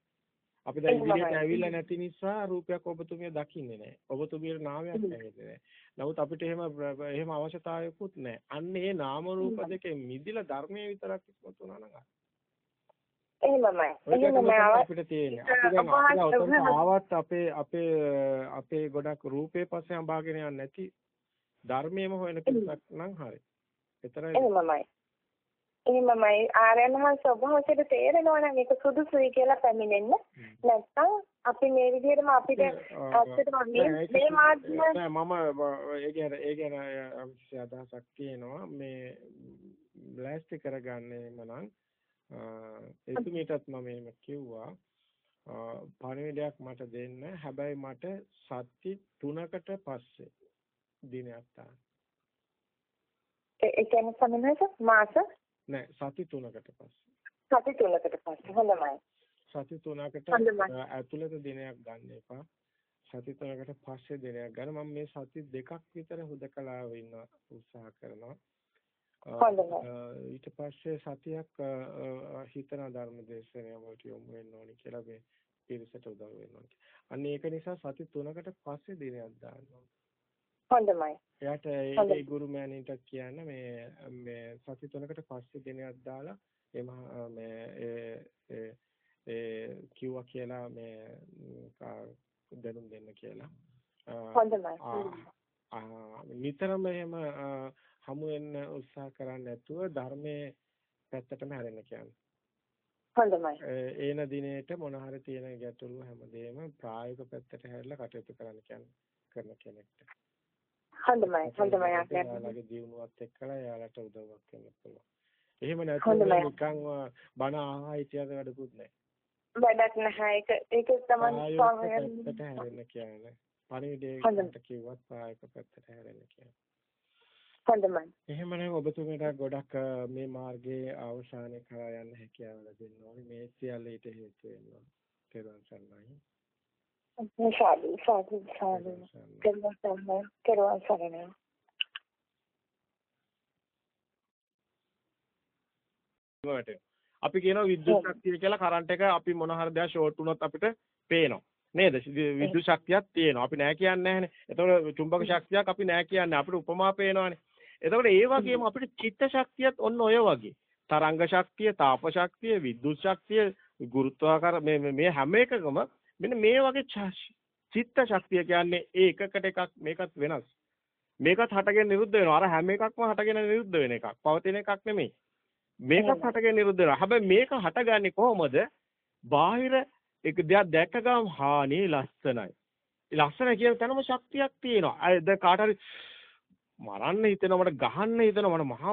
අපි දැන් ඉදිරියට ඇවිල්ලා නැති නිසා රූපයක් ඔබතුමිය දකින්නේ නැහැ. ඔබතුමියට නාමයක් නැහැ. නමුත් අපිට එහෙම එහෙම අවශ්‍යතාවයකුත් නැහැ. අන්න ඒ නාම රූප දෙකෙන් මිදිලා ධර්මයේ විතරක් ඉස්මතු වුණා නම් එහෙමමයි. එහෙමමයි අපිට තියෙන්නේ. අපි දැන් ආවත් අපේ අපේ අපේ ගොඩක් රූපේ පස්සේ අඹාගෙන යන්නේ නැති ධර්මයේම හොයන පිටක් නම් හරි. එතරම් එහෙමමයි. එහෙමමයි ආරයන් වහන්සේ ඔබ වහන්සේට තේරෙනවා නම් ඒක සුදුසුයි කියලා පැමිණෙන්න. නැත්නම් අපි මේ විදිහටම අපිට ඇත්තටම මේ මාධ්‍ය නෑ මම ඒ ගැන ඒ ගැන අදහසක් තියෙනවා. මේ බ්ලාස්ට් කරගන්න එහෙමනම් එතුමීටත් මම එහෙම කිව්වා. පණිවිඩයක් මට දෙන්න. හැබැයි මට සති 3කට පස්සේ දිනයක් තාන්න ඒ කියන්නේ සමනස මාස නෑ සති 3කට පස්සේ. සති 3කට පස්සේ හොඳයි. සති 3කට ඇතුළත දිනයක් ගන්න එපා. සති 3කට පස්සේ දිනයක් ගන්න මම මේ සති දෙකක් විතර හුදකලාව ඉන්න උත්සාහ කරනවා. ඊට පස්සේ සතියක් හිතන ධර්ම දේශනය වලට යොමු වෙන්න ඕනි කියලා මේ පිරිසට උදව් වෙන්න ඕනි. අන්න ඒක නිසා සති 3කට පස්සේ දිනයක් දාන්න ඕනේ. හොඳයි. එයාට ඒ ගුරු මෑණින්ට කියන්න මේ මේ සති තුනකට පස්සේ දිනයක් දාලා එම මේ ඒ ඒ කිව්වා කියලා මේ දැනුම් දෙන්න කියලා. හොඳයි. නිතරම එහෙම හමු වෙන්න උත්සාහ කරන්නේ නැතුව ධර්මයේ පැත්තටම හැරෙන්න කියන්නේ. හොඳයි. ඒන දිනේට මොන හරි තියෙන ගැටලු හැමදේම ප්‍රායෝගික පැත්තට හැරිලා කටයුතු කරන්න කියන්නේ කරන කෙනෙක්ට. හොඳයි හොඳයි යාළුවගේ දිනුවත් එක්කලා යාළුවට උදව්වක් වෙන්න පුළුවන්. එහෙම නැත්නම් නිකන් බණ ආහා හිටියද වැඩකුත් නැහැ. වැඩක් නැහැ ඒක ඒක තමයි පැත්තට හැරෙන්න කියන්නේ. පණිවිඩයකට කිව්වත් ප්‍රායෝගික පැත්තට හැරෙන්න කියන්නේ. හොඳයි. එහෙමනම් ඔබතුමීට ගොඩක් මේ මාර්ගයේ අවසානයේ කරා යන්න හැකියාව ලැබෙන්න ඕනේ. මේ සියල්ල ඊට හේතු වෙනවා. තෙරුවන් සරණයි. සාදු සාදු සාදු කෙරුවන් සරණයි කෙරුවන් සරණයි වලට අපි කියනවා විද්‍යුත් ශක්තිය කියලා කරන්ට් එක අපි මොන හරි දෙයක් ෂෝට් වුණොත් අපිට පේනවා. නේද? විද්‍යුත් ශක්තියක් තියෙනවා. අපි නෑ කියන්නේ නැහනේ. එතකොට චුම්බක ශක්තියක් අපි නෑ කියන්නේ. අපිට උපමා පේනවානේ. එතකොට ඒ වගේම අපිට චිත්ත ශක්තියත් ඔන්න ඔය වගේ. තරංග ශක්තිය තාප ශක්තිය විද්‍යුත් ශක්තිය ගුරුත්වාකර මේ මේ හැම එකකම මෙන්න මේ වගේ චිත්ත ශක්තිය කියන්නේ ඒ එකකට එකක් මේකත් වෙනස්. මේකත් හටගෙන නිරුද්ධ වෙනවා. අර හැම එකක්ම හටගෙන නිරුද්ධ වෙන එකක්. පවතින එකක් නෙමෙයි. මේකත් හටගෙන නිරුද්ධ වෙනවා. හැබැයි මේක හටගන්නේ කොහොමද? බාහිර එක දෙයක් දැක්ක ගමන් හානේ ලස්සනයි. ලස්සන කියන තැනම ශක්තියක් තියෙනවා. අය දැන් කාට හරි මරන්න හිතෙනවා මට ගහන්න හිතෙනවා මට මහා